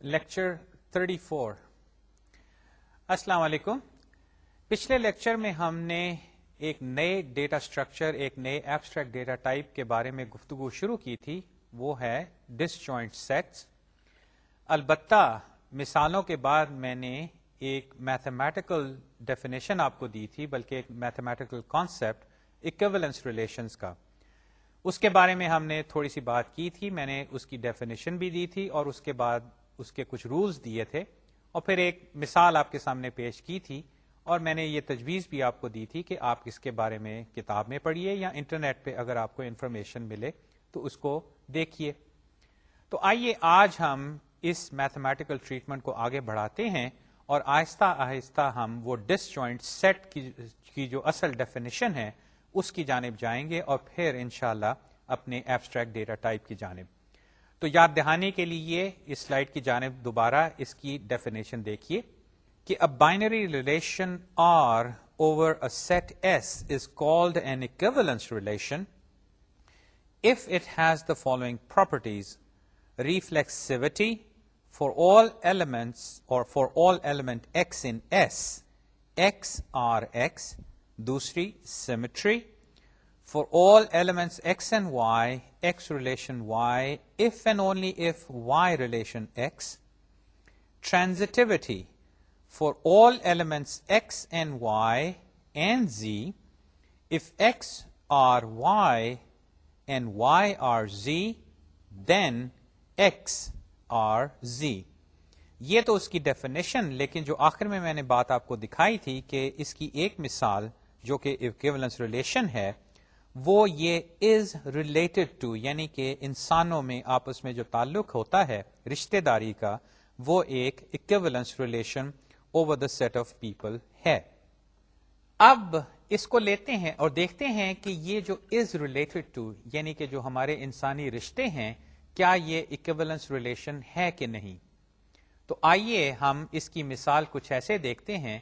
Lecture 34 السلام علیکم۔ پچھلے لیکچر میں ہم نے ایک نئے ڈیٹا اسٹرکچر ایک نئے ایبسٹریکٹ ڈیٹا ٹائپ کے بارے میں گفتگو شروع کی تھی، وہ ہے ڈس جوائنٹ سیٹس البتہ مثالوں کے بعد میں نے ایک میتھمیٹیکل ڈیفینیشن آپ کو دی تھی، بلکہ ایک میتھمیٹیکل کانسیپٹ اکویلنس ریلیشنس کا۔ اس کے بارے میں ہم نے تھوڑی سی بات کی تھی، میں نے اس کی ڈیفینیشن بھی دی تھی اور اس کے بعد اس کے کچھ رولز دیے تھے اور پھر ایک مثال آپ کے سامنے پیش کی تھی اور میں نے یہ تجویز بھی آپ کو دی تھی کہ آپ اس کے بارے میں کتاب میں پڑھیے یا انٹرنیٹ پہ اگر آپ کو انفارمیشن ملے تو اس کو دیکھیے۔ تو آئیے آج ہم اس میتھمیٹیکل ٹریٹمنٹ کو آگے بڑھاتے ہیں اور آہستہ آہستہ ہم وہ ڈس جوائنٹ سیٹ کی جو اصل ڈیفینیشن ہے، اس کی جانب جائیں گے اور پھر انشاءاللہ اپنے ایبسٹریکٹ ڈیٹا ٹائپ کی جانب۔ تو یاد دہانے کے لیے اس سلائڈ کی جانب دوبارہ اس کی ڈیفینیشن دیکھیے کہ a binary relation R over a set S is called an equivalence relation if it has the following properties reflexivity for all elements اور for all element x in S x R x دوسری symmetry for all elements x and y x relation y if and only if y relation x transitivity for all elements x and y and z if x R y and y R z then x R z یہ تو اس کی definition لیکن جو آخر میں میں نے بات آپ کو دکھائی تھی کہ اس کی ایک مثال جو کہ ریلیشن ہے وہ یہ از ریلیٹڈ ٹو یعنی کہ انسانوں میں آپس میں جو تعلق ہوتا ہے رشتے داری کا، وہ ایک equivalence relation over the set of people ہے۔ اب اس کو لیتے ہیں اور دیکھتے ہیں کہ یہ جو از ریلیٹڈ ٹو یعنی کہ جو ہمارے انسانی رشتے ہیں، کیا یہ اکویولنس ریلیشن ہے کہ نہیں؟ تو آئیے ہم اس کی مثال کچھ ایسے دیکھتے ہیں۔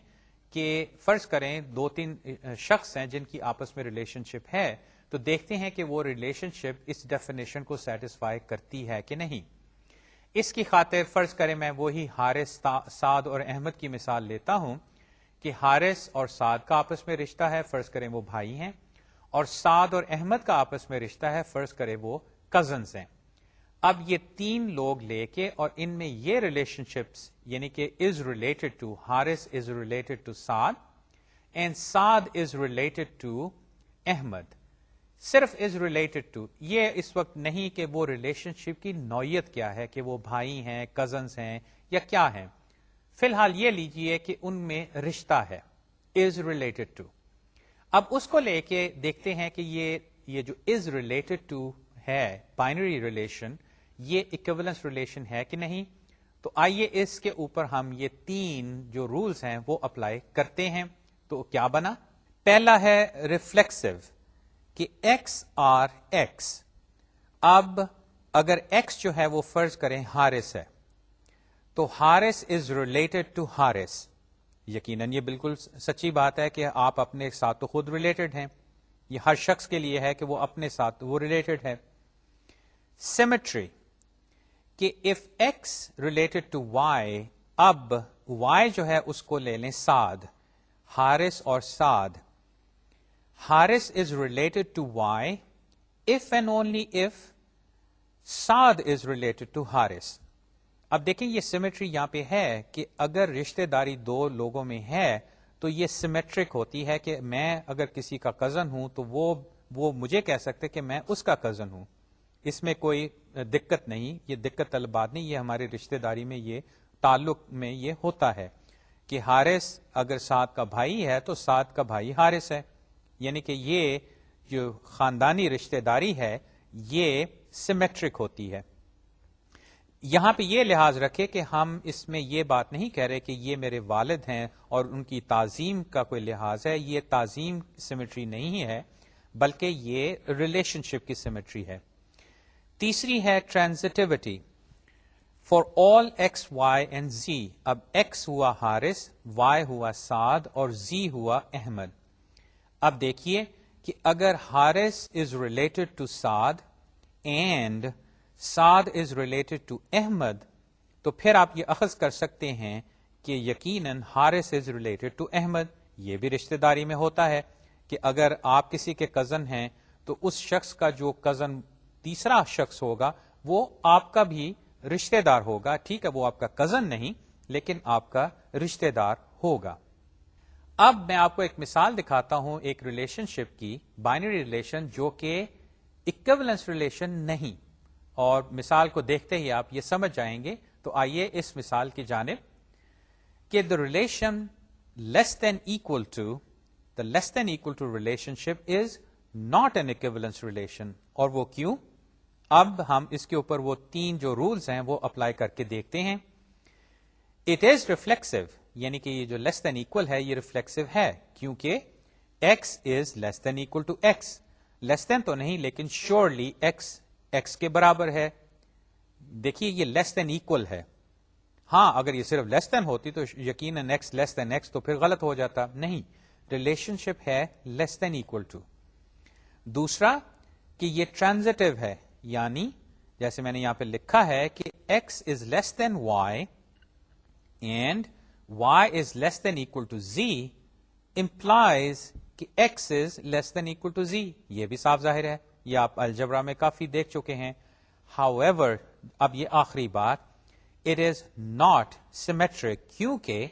کہ فرض کریں دو تین شخص ہیں جن کی آپس میں ریلیشن شپ ہے، تو دیکھتے ہیں کہ وہ ریلیشن شپ اس ڈیفینیشن کو سیٹسفائی کرتی ہے کہ نہیں۔ اس کی خاطر فرض کریں میں وہی ہارس سعد اور احمد کی مثال لیتا ہوں کہ ہارس اور سعد کا آپس میں رشتہ ہے، فرض کریں وہ بھائی ہیں، اور سعد اور احمد کا آپس میں رشتہ ہے، فرض کریں وہ کزنس ہیں۔ اب یہ تین لوگ لے کے اور ان میں یہ ریلیشن شپس یعنی کہ is related to Haris is related to Saad and Saad is related to Ahmad صرف از ریلیٹڈ ٹو یہ اس وقت نہیں کہ وہ ریلیشن شپ کی نوعیت کیا ہے کہ وہ بھائی ہیں کزنس ہیں یا کیا ہے فی الحال یہ لیجیے کہ ان میں رشتہ ہے. از ریلیٹڈ ٹو اب اس کو لے کے دیکھتے ہیں کہ یہ یہ جو از ریلیٹڈ ٹو ہے بائنری ریلیشن یہ اکویلنس ریلیشن ہے کہ نہیں؟ تو آئیے اس کے اوپر ہم یہ تین جو رولس ہیں وہ اپلائی کرتے ہیں۔ تو کیا بنا؟ پہلا ہے ریفلیکسو کہ ایکس آر ایکس اب اگر ایکس جو ہے وہ فرض کریں ہارس ہے، تو Haris is related to Haris یقیناً یہ بالکل سچی بات ہے کہ آپ اپنے ساتھ تو خود ریلیٹڈ ہیں۔ یہ ہر شخص کے لیے ہے کہ وہ اپنے ساتھ وہ ریلیٹڈ ہے۔ سیمیٹری کہ if x related to y اب وائی جو ہے اس کو لے لیں ساد ہارس اور Saad Haris is related to y if and only if Saad is related to Haris اب دیکھیں یہ سیمیٹری یہاں پہ ہے کہ اگر رشتے داری دو لوگوں میں ہے تو یہ سیمیٹرک ہوتی ہے کہ میں اگر کسی کا کزن ہوں تو وہ وہ مجھے کہہ سکتے کہ میں اس کا کزن ہوں۔ اس میں کوئی دقت نہیں، یہ دقت طلبات نہیں، یہ ہمارے رشتہ داری میں یہ تعلق میں یہ ہوتا ہے کہ ہارس اگر سات کا بھائی ہے تو سات کا بھائی ہارس ہے۔ یعنی کہ یہ جو خاندانی رشتہ داری ہے، یہ سیمیٹرک ہوتی ہے۔ یہاں پہ یہ لحاظ رکھے کہ ہم اس میں یہ بات نہیں کہہ رہے کہ یہ میرے والد ہیں اور ان کی تعظیم کا کوئی لحاظ ہے، یہ تعظیم سیمیٹری نہیں ہے، بلکہ یہ ریلیشن شپ کی سیمیٹری ہے۔ تیسری ہے transitivity for all x y and z اب ایکس ہوا ہارس وائی ہوا سعد اور زی ہوا احمد۔ اب دیکھیے کہ اگر Haris is related to Saad and Saad is related to Ahmad, تو پھر آپ یہ اخذ کر سکتے ہیں کہ یقیناً Haris is related to Ahmad, یہ بھی رشتہ داری میں ہوتا ہے کہ اگر آپ کسی کے کزن ہیں، تو اس شخص کا جو کزن تیسرا شخص ہوگا، وہ آپ کا بھی رشتہ دار ہوگا، ٹھیک ہے، وہ آپ کا کزن نہیں، لیکن آپ کا رشتہ دار ہوگا۔ اب میں آپ کو ایک مثال دکھاتا ہوں، ایک ریلیشن شپ کی بائنری ریلیشن جو کہ اکویلنس ریلیشن نہیں۔ اور مثال کو دیکھتے ہی آپ یہ سمجھ جائیں گے، تو آئیے اس مثال کی جانب کہ the relation less than equal to the less than equal to relationship is not an equivalence relation اور وہ کیوں؟ اب ہم اس کے اوپر وہ تین جو رولس ہیں وہ اپلائی کر کے دیکھتے ہیں۔ اٹ از ریفلیکسو یعنی کہ یہ جو لیس دین اکول ہے، یہ ریفلیکسو ہے، کیونکہ x is less than equal to x less than تو نہیں، لیکن شیورلی ایکس ایکس کے برابر ہے۔ دیکھیے، یہ لیس دین اکول ہے۔ ہاں اگر یہ صرف لیس دین ہوتی تو یقیناً ایکس لیس دین ایکس تو پھر غلط ہو جاتا۔ نہیں ریلیشن شپ ہے لیس دین اکول ٹو دوسرا، کہ یہ ٹرانزٹو ہے۔ یعنی جیسے میں نے یہاں پہ لکھا ہے کہ x is less than y and y is less than equal to z implies کہ x is less than equal to z یہ بھی صاف ظاہر ہے، یہ آپ الجبرا میں کافی دیکھ چکے ہیں۔ ہاؤ ایور اب یہ آخری بات اٹ از ناٹ سیمیٹرک کیونکہ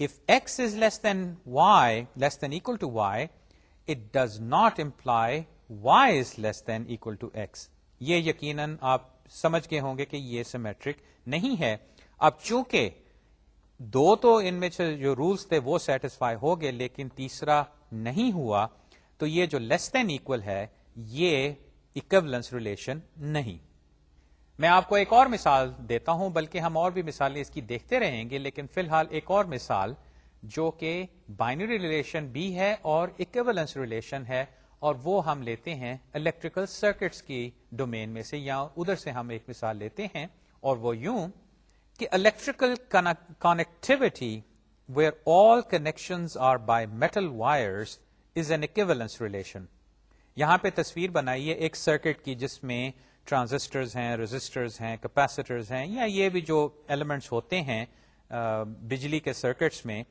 if x is less than y less than equal to y it does not imply y is less than equal to x یہ یقیناً آپ سمجھ کے ہوں گے کہ یہ سیمیٹرک نہیں ہے۔ اب چونکہ دو تو ان میں سے جو رولس تھے وہ سیٹسفائی ہو گئے لیکن تیسرا نہیں ہوا، تو یہ جو لیس دین اکول ہے، یہ اکولنس ریلیشن نہیں۔ میں آپ کو ایک اور مثال دیتا ہوں، بلکہ ہم اور بھی مثالیں اس کی دیکھتے رہیں گے، لیکن فی الحال ایک اور مثال جو کہ بائنری ریلیشن بھی ہے اور اکویلنس ریلیشن ہے۔ اور وہ ہم لیتے ہیں الیکٹریکل سرکٹس کی ڈومین میں سے، یا ادھر سے ہم ایک مثال لیتے ہیں، اور وہ یوں کہ electrical connectivity where all connections are by metal wires is an equivalence relation یہاں پہ تصویر بنائیے ایک سرکٹ کی جس میں ٹرانزسٹرز ہیں رجسٹرز ہیں کیپیسٹرز ہیں، یا یہ بھی جو ایلیمنٹس ہوتے ہیں بجلی کے سرکٹس میں،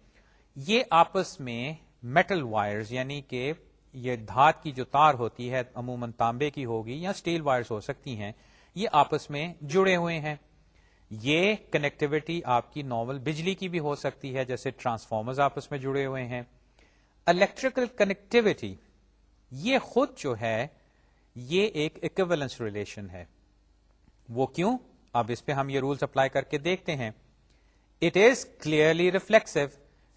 یہ آپس میں میٹل وائرز یعنی کہ یہ دھات کی جو تار ہوتی ہے، عموماً تانبے کی ہوگی یا اسٹیل وائرز ہو سکتی ہیں، یہ آپس میں جڑے ہوئے ہیں۔ یہ کنیکٹیوٹی آپ کی نارمل بجلی کی بھی ہو سکتی ہے، جیسے ٹرانسفارمرز آپس میں جڑے ہوئے ہیں۔ الیکٹریکل کنیکٹیوٹی، یہ خود جو ہے، یہ ایک اکویلنس ریلیشن ہے۔ وہ کیوں؟ اب اس پہ ہم یہ رولس اپلائی کر کے دیکھتے ہیں۔ It is clearly reflexive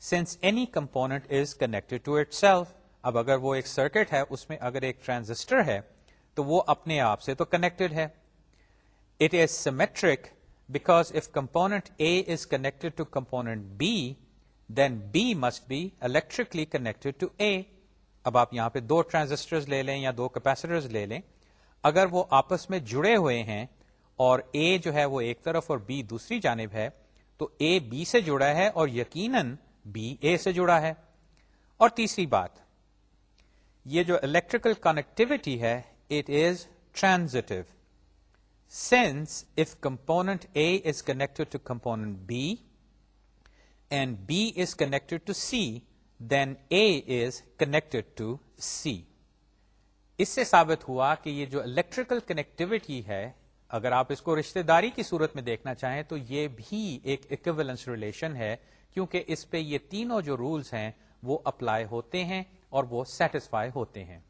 since any component is connected to itself اب اگر وہ ایک سرکٹ ہے، اس میں اگر ایک ٹرانزسٹر ہے، تو وہ اپنے آپ سے تو کنیکٹڈ ہے۔ It is symmetric because if component A is connected to component B then B must be electrically connected to A اب آپ یہاں پہ دو ٹرانزسٹر لے لیں یا دو کیپیسٹر لے لیں۔ اگر وہ آپس میں جڑے ہوئے ہیں اور اے جو ہے وہ ایک طرف اور بی دوسری جانب ہے، تو اے بی سے جڑا ہے اور یقیناً بی اے سے جڑا ہے۔ اور تیسری بات یہ جو الیکٹریکل کنیکٹوٹی ہے it is transitive since if component A is connected to component B and B is connected to C then A is connected to C اس سے ثابت ہوا کہ یہ جو الیکٹریکل کنیکٹوٹی ہے، اگر آپ اس کو رشتہ داری کی صورت میں دیکھنا چاہیں تو یہ بھی ایک اکویلنس ریلیشن ہے، کیونکہ اس پہ یہ تینوں جو رولز ہیں وہ اپلائی ہوتے ہیں۔ اور وہ سیٹسفائی ہوتے ہیں۔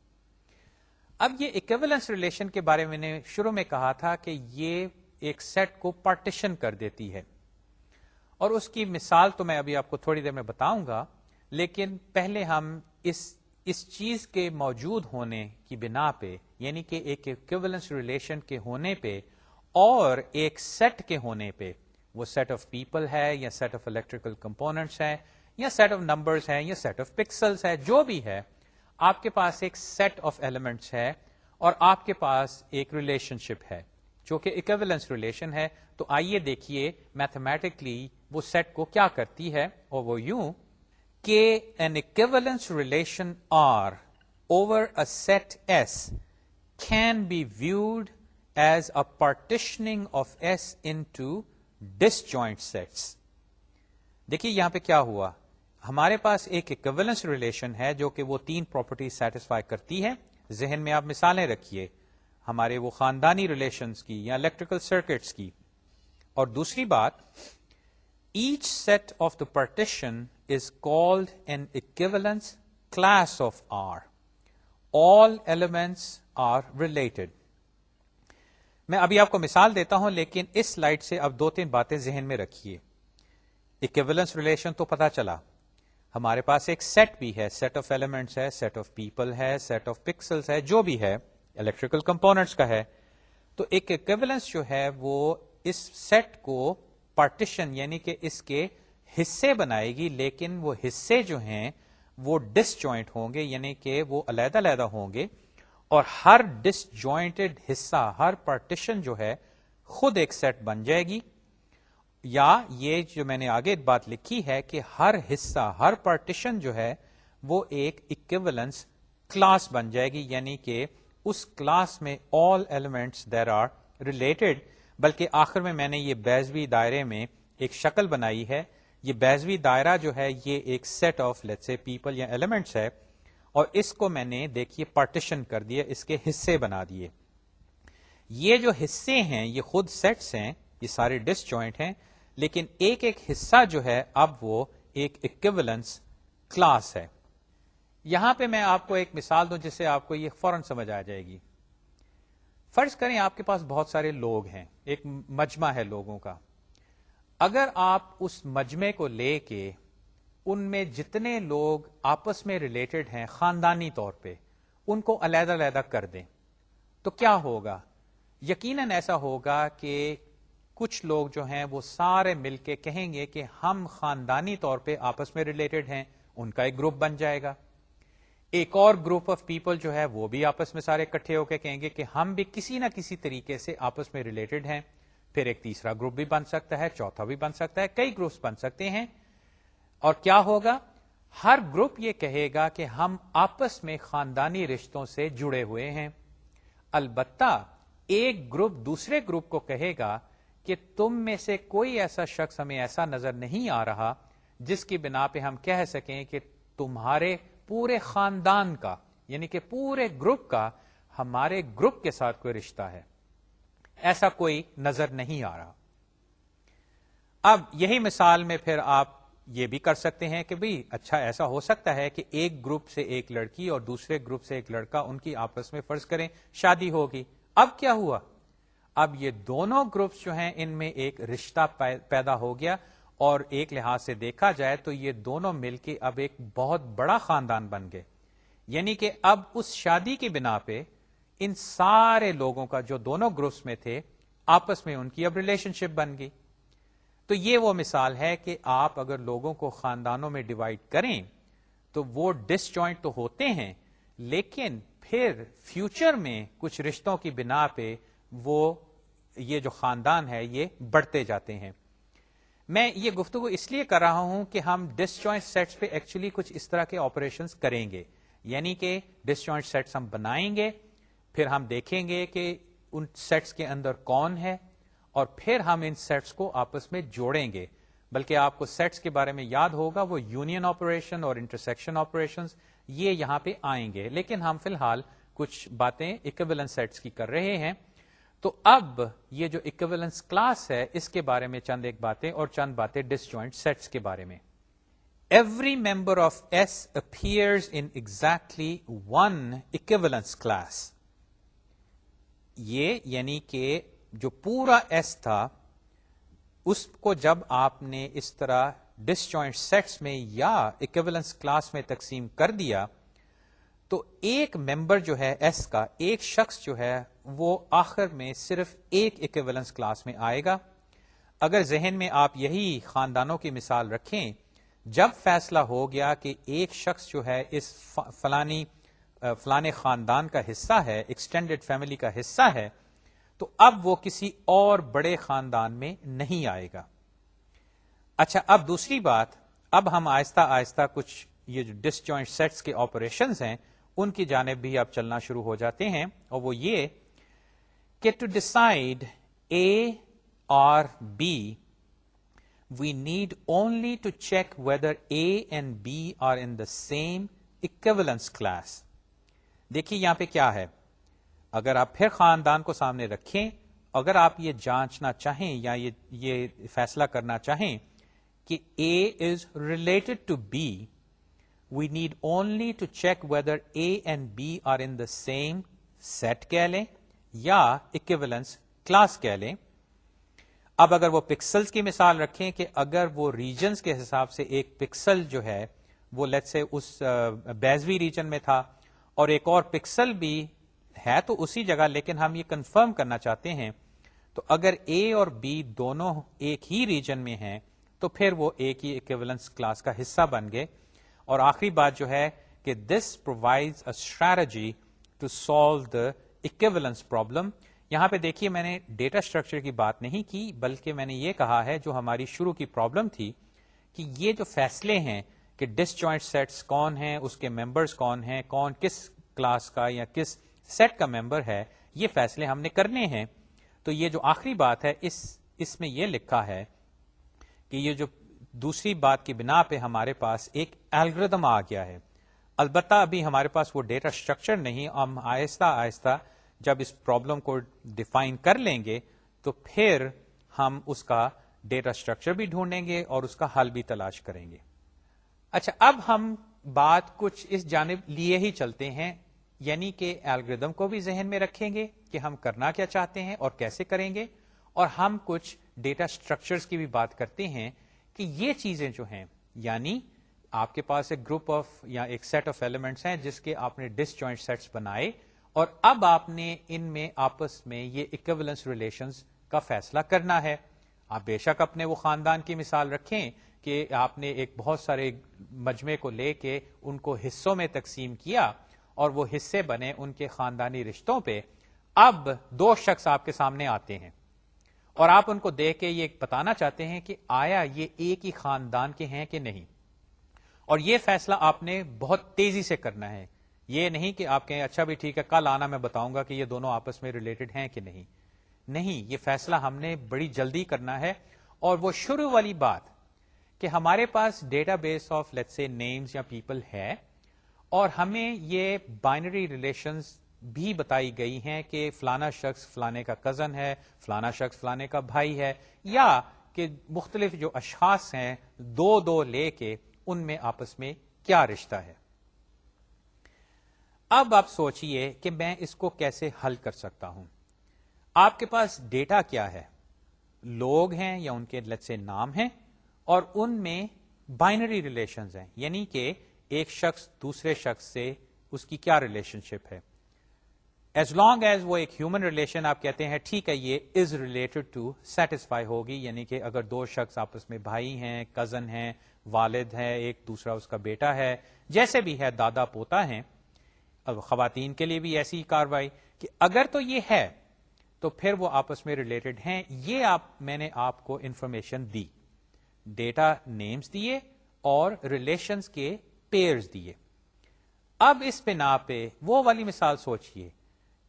اب یہ اکویلنس ریلیشن کے بارے میں نے شروع میں کہا تھا کہ یہ ایک سیٹ کو پارٹیشن کر دیتی ہے۔ اور اس کی مثال تو میں ابھی آپ کو تھوڑی دیر میں بتاؤں گا، لیکن پہلے ہم اس اس چیز کے موجود ہونے کی بنا پہ یعنی کہ ایک ایکویلنس ریلیشن کے ہونے پہ اور ایک سیٹ کے ہونے پہ، وہ سیٹ آف پیپل ہے یا سیٹ آف الیکٹریکل کمپوننٹس ہے یا سیٹ آف نمبرس ہے یا سیٹ آف پکسلس ہے جو بھی ہے، آپ کے پاس ایک سیٹ آف ایلیمنٹس ہے اور آپ کے پاس ایک ریلیشن شپ ہے، جو کہ اکویلنس ریلیشن ہے۔ تو آئیے دیکھیے میتھمیٹکلی وہ سیٹ کو کیا کرتی ہے اور وہ یوں an equivalence relation R over a set S can be viewed as a partitioning of S into disjoint sets دیکھیے یہاں پہ کیا ہوا۔ ہمارے پاس ایک اکویلنس ریلیشن ہے جو کہ وہ تین پراپرٹی سیٹسفائی کرتی ہے۔ ذہن میں آپ مثالیں رکھیے۔ ہمارے وہ خاندانی ریلیشنز کی یا الیکٹریکل سرکٹس کی۔ اور دوسری بات each set of the partition is called an equivalence class of R all elements are related میں ابھی آپ کو مثال دیتا ہوں، لیکن اس سلائڈ سے اب دو تین باتیں ذہن میں رکھیے۔ اکویلنس ریلیشن تو پتا چلا۔ ہمارے پاس ایک سیٹ بھی ہے. سیٹ آف ایلیمنٹس ہے سیٹ آف پیپل ہے سیٹ آف پکسلس ہے، جو بھی ہے الیکٹریکل کمپونیٹس کا ہے. تو ایک ایکویلنس جو ہے وہ اس سیٹ کو پارٹیشن یعنی کہ اس کے حصے بنائے گی، لیکن وہ حصے جو ہیں وہ ڈس جوائنٹ ہوں گے یعنی کہ وہ علیحدہ علیحدہ ہوں گے. اور ہر ڈس جوائنٹڈ حصہ، ہر پارٹیشن جو ہے خود ایک سیٹ بن جائے گی. یا یہ جو میں نے آگے بات لکھی ہے کہ ہر حصہ، ہر پارٹیشن جو ہے، وہ ایک اکویلنس کلاس بن جائے گی یعنی کہ اس کلاس میں all elements there are related بلکہ آخر میں میں نے یہ بیزوی دائرے میں ایک شکل بنائی ہے۔ یہ بیزوی دائرہ جو ہے، یہ ایک set of let's say people یا ایلیمنٹس ہے۔ اور اس کو میں نے دیکھیے پارٹیشن کر دیا، اس کے حصے بنا دیے۔ یہ جو حصے ہیں، یہ خود سیٹس ہیں، یہ سارے ڈس جوائنٹ ہیں۔ لیکن ایک ایک حصہ جو ہے اب وہ ایک اکویلنس کلاس ہے۔ یہاں پہ میں آپ کو ایک مثال دوں جس سے آپ کو یہ فوراً سمجھ آ جائے گی۔ فرض کریں آپ کے پاس بہت سارے لوگ ہیں، ایک مجمع ہے لوگوں کا۔ اگر آپ اس مجمع کو لے کے ان میں جتنے لوگ آپس میں ریلیٹڈ ہیں خاندانی طور پہ، ان کو علیحدہ علیحدہ کر دیں، تو کیا ہوگا؟ یقیناً ایسا ہوگا کہ کچھ لوگ جو ہیں وہ سارے مل کے کہیں گے کہ ہم خاندانی طور پہ آپس میں ریلیٹڈ ہیں، ان کا ایک گروپ بن جائے گا۔ ایک اور گروپ آف پیپل جو ہے وہ بھی آپس میں سارے اکٹھے ہو کے کہیں گے کہ ہم بھی کسی نہ کسی طریقے سے آپس میں ریلیٹڈ ہیں۔ پھر ایک تیسرا گروپ بھی بن سکتا ہے، چوتھا بھی بن سکتا ہے، کئی گروپس بن سکتے ہیں۔ اور کیا ہوگا؟ ہر گروپ یہ کہے گا کہ ہم آپس میں خاندانی رشتوں سے جڑے ہوئے ہیں۔ البتہ ایک گروپ دوسرے گروپ کو کہے گا کہ تم میں سے کوئی ایسا شخص ہمیں ایسا نظر نہیں آ رہا جس کی بنا پہ ہم کہہ سکیں کہ تمہارے پورے خاندان کا یعنی کہ پورے گروپ کا، ہمارے گروپ کے ساتھ کوئی رشتہ ہے۔ ایسا کوئی نظر نہیں آ رہا۔ اب یہی مثال میں پھر آپ یہ بھی کر سکتے ہیں کہ بھائی اچھا ایسا ہو سکتا ہے کہ ایک گروپ سے ایک لڑکی اور دوسرے گروپ سے ایک لڑکا ان کی آپس میں فرض کریں شادی ہوگی۔ اب کیا ہوا؟ اب یہ دونوں گروپس جو ہیں، ان میں ایک رشتہ پیدا ہو گیا اور ایک لحاظ سے دیکھا جائے تو یہ دونوں مل کے اب ایک بہت بڑا خاندان بن گئے۔ یعنی کہ اب اس شادی کی بنا پہ ان سارے لوگوں کا جو دونوں گروپس میں تھے، آپس میں ان کی اب ریلیشن شپ بن گئی۔ تو یہ وہ مثال ہے کہ آپ اگر لوگوں کو خاندانوں میں ڈیوائڈ کریں تو وہ ڈس جوائنٹ تو ہوتے ہیں، لیکن پھر فیوچر میں کچھ رشتوں کی بنا پہ وہ یہ جو خاندان ہے، یہ بڑھتے جاتے ہیں۔ میں یہ گفتگو اس لیے کر رہا ہوں کہ ہم ڈس جوائنٹ سیٹس پہ ایکچولی کچھ اس طرح کے آپریشن کریں گے۔ یعنی کہ ڈس جوائنٹ سیٹس ہم بنائیں گے، پھر ہم دیکھیں گے کہ ان سیٹس کے اندر کون ہے اور پھر ہم ان سیٹس کو آپس میں جوڑیں گے۔ بلکہ آپ کو سیٹس کے بارے میں یاد ہوگا، وہ یونین آپریشن اور انٹرسیکشن آپریشن یہ یہاں پہ آئیں گے۔ لیکن ہم فی الحال کچھ باتیں اکویلنس سیٹس کی کر رہے ہیں۔ تو اب یہ جو اکویلنس کلاس ہے، اس کے بارے میں چند ایک باتیں اور چند باتیں ڈس جوائنٹ سیٹس کے بارے میں۔ Every member of S appears in exactly one equivalence class یہ یعنی کہ جو پورا ایس تھا، اس کو جب آپ نے اس طرح ڈس جوائنٹ سیٹس میں یا اکویلنس کلاس میں تقسیم کر دیا، تو ایک ممبر جو ہے ایس کا، ایک شخص جو ہے وہ آخر میں صرف ایک اکویلنس کلاس میں آئے گا۔ اگر ذہن میں آپ یہی خاندانوں کی مثال رکھیں، جب فیصلہ ہو گیا کہ ایک شخص جو ہے اس فلانی فلانے خاندان کا حصہ ہے ایکسٹینڈیڈ فیملی کا حصہ ہے، تو اب وہ کسی اور بڑے خاندان میں نہیں آئے گا۔ اچھا اب دوسری بات، اب ہم آہستہ آہستہ کچھ یہ جو ڈس جوائنٹ سیٹس کے آپریشنز ہیں، ان کی جانب بھی اب چلنا شروع ہو جاتے ہیں، اور وہ یہ کہ ٹو ڈسائڈ اے اور B we need only to check whether A and B are in the same equivalence class. دیکھیے یہاں پہ کیا ہے اگر آپ پھر خاندان کو سامنے رکھیں، اگر آپ یہ جانچنا چاہیں یا یہ فیصلہ کرنا چاہیں کہ A is related to B we need only to check whether A and B are in the same set کہہ لیں یا اکویلنس کلاس کہہ لیں۔ اب اگر وہ پکسلز کی مثال رکھیں کہ اگر وہ ریجنز کے حساب سے ایک پکسل جو ہے، وہ لیٹ سے اس بیزوی ریجن میں تھا اور ایک اور پکسل بھی ہے تو اسی جگہ، لیکن ہم یہ کنفرم کرنا چاہتے ہیں۔ تو اگر اے اور بی دونوں ایک ہی ریجن میں ہیں، تو پھر وہ ایک ہی اکویلنس کلاس کا حصہ بن گئے۔ اور آخری بات جو ہے کہ this provide a strategy to solve the equivalence problem یہاں پہ دیکھیے میں نے ڈیٹا اسٹرکچر کی بات نہیں کی، بلکہ میں نے یہ کہا ہے جو ہماری شروع کی پرابلم تھی کہ یہ جو فیصلے ہیں کہ ڈس جوائنٹ سیٹس کون ہیں، اس کے ممبرس کون ہیں، کون کس کلاس کا یا کس سیٹ کا ممبر ہے، یہ فیصلے ہم نے کرنے ہیں۔ تو یہ جو آخری بات ہے، اس اس میں یہ لکھا ہے کہ یہ جو دوسری بات کی بنا پہ ہمارے پاس ایک الگریدم آ گیا ہے۔ البتہ ابھی ہمارے پاس وہ ڈیٹا اسٹرکچر نہیں، ہم آہستہ آہستہ جب اس پرابلم کو ڈیفائن کر لیں گے، تو پھر ہم اس کا ڈیٹا اسٹرکچر بھی ڈھونڈیں گے اور اس کا حل بھی تلاش کریں گے۔ اچھا اب ہم بات کچھ اس جانب لیے ہی چلتے ہیں یعنی کہ الگریدم کو بھی ذہن میں رکھیں گے کہ ہم کرنا کیا چاہتے ہیں اور کیسے کریں گے۔ اور ہم کچھ ڈیٹا اسٹرکچرز کی بھی بات کرتے ہیں کہ یہ چیزیں جو ہیں یعنی آپ کے پاس ایک گروپ آف یا ایک سیٹ آف ایلیمنٹس ہیں جس کے آپ نے ڈس جوائنٹ سیٹس بنائے اور اب آپ نے ان میں آپس میں یہ اکویلنس ریلیشنز کا فیصلہ کرنا ہے۔ آپ بے شک اپنے وہ خاندان کی مثال رکھیں کہ آپ نے ایک بہت سارے مجمے کو لے کے ان کو حصوں میں تقسیم کیا اور وہ حصے بنے ان کے خاندانی رشتوں پہ۔ اب دو شخص آپ کے سامنے آتے ہیں اور آپ ان کو دیکھ کے یہ بتانا چاہتے ہیں کہ آیا یہ ایک ہی خاندان کے ہیں کہ نہیں؟ اور یہ فیصلہ آپ نے بہت تیزی سے کرنا ہے۔ یہ نہیں کہ آپ کہیں اچھا بھی ٹھیک ہے، کل آنا میں بتاؤں گا کہ یہ دونوں آپس میں ریلیٹڈ ہیں کہ نہیں۔ نہیں، یہ فیصلہ ہم نے بڑی جلدی کرنا ہے۔ اور وہ شروع والی بات کہ ہمارے پاس database of let's say names یا پیپل ہے اور ہمیں یہ بائنری ریلیشنز بھی بتائی گئی ہیں کہ فلانا شخص فلانے کا کزن ہے، فلانا شخص فلانے کا بھائی ہے، یا کہ مختلف جو اشخاص ہیں دو دو لے کے ان میں آپس میں کیا رشتہ ہے۔ اب آپ سوچئے کہ میں اس کو کیسے حل کر سکتا ہوں۔ آپ کے پاس ڈیٹا کیا ہے؟ لوگ ہیں یا ان کے لت سے نام ہیں؟ اور ان میں بائنری ریلیشنز ہیں یعنی کہ ایک شخص دوسرے شخص سے اس کی کیا ریلیشن شپ ہے۔ ایز لانگ ایز وہ ایک ہیومن ریلیشن آپ کہتے ہیں، ٹھیک ہے، یہ از ریلیٹڈ ٹو سیٹسفائی ہوگی یعنی کہ اگر دو شخص آپس میں بھائی ہیں کزن ہیں، والد ہے ایک دوسرا اس کا بیٹا ہے، جیسے بھی ہے، دادا پوتا ہیں خواتین کے لیے بھی ایسی کاروائی کہ اگر تو یہ ہے تو پھر وہ آپس میں ریلیٹڈ ہیں، یہ آپ، میں نے آپ کو انفارمیشن دی ڈیٹا نیمز دیے اور ریلیشنز کے پیئرز دیے۔ اب اس پہ پہ وہ والی مثال سوچئے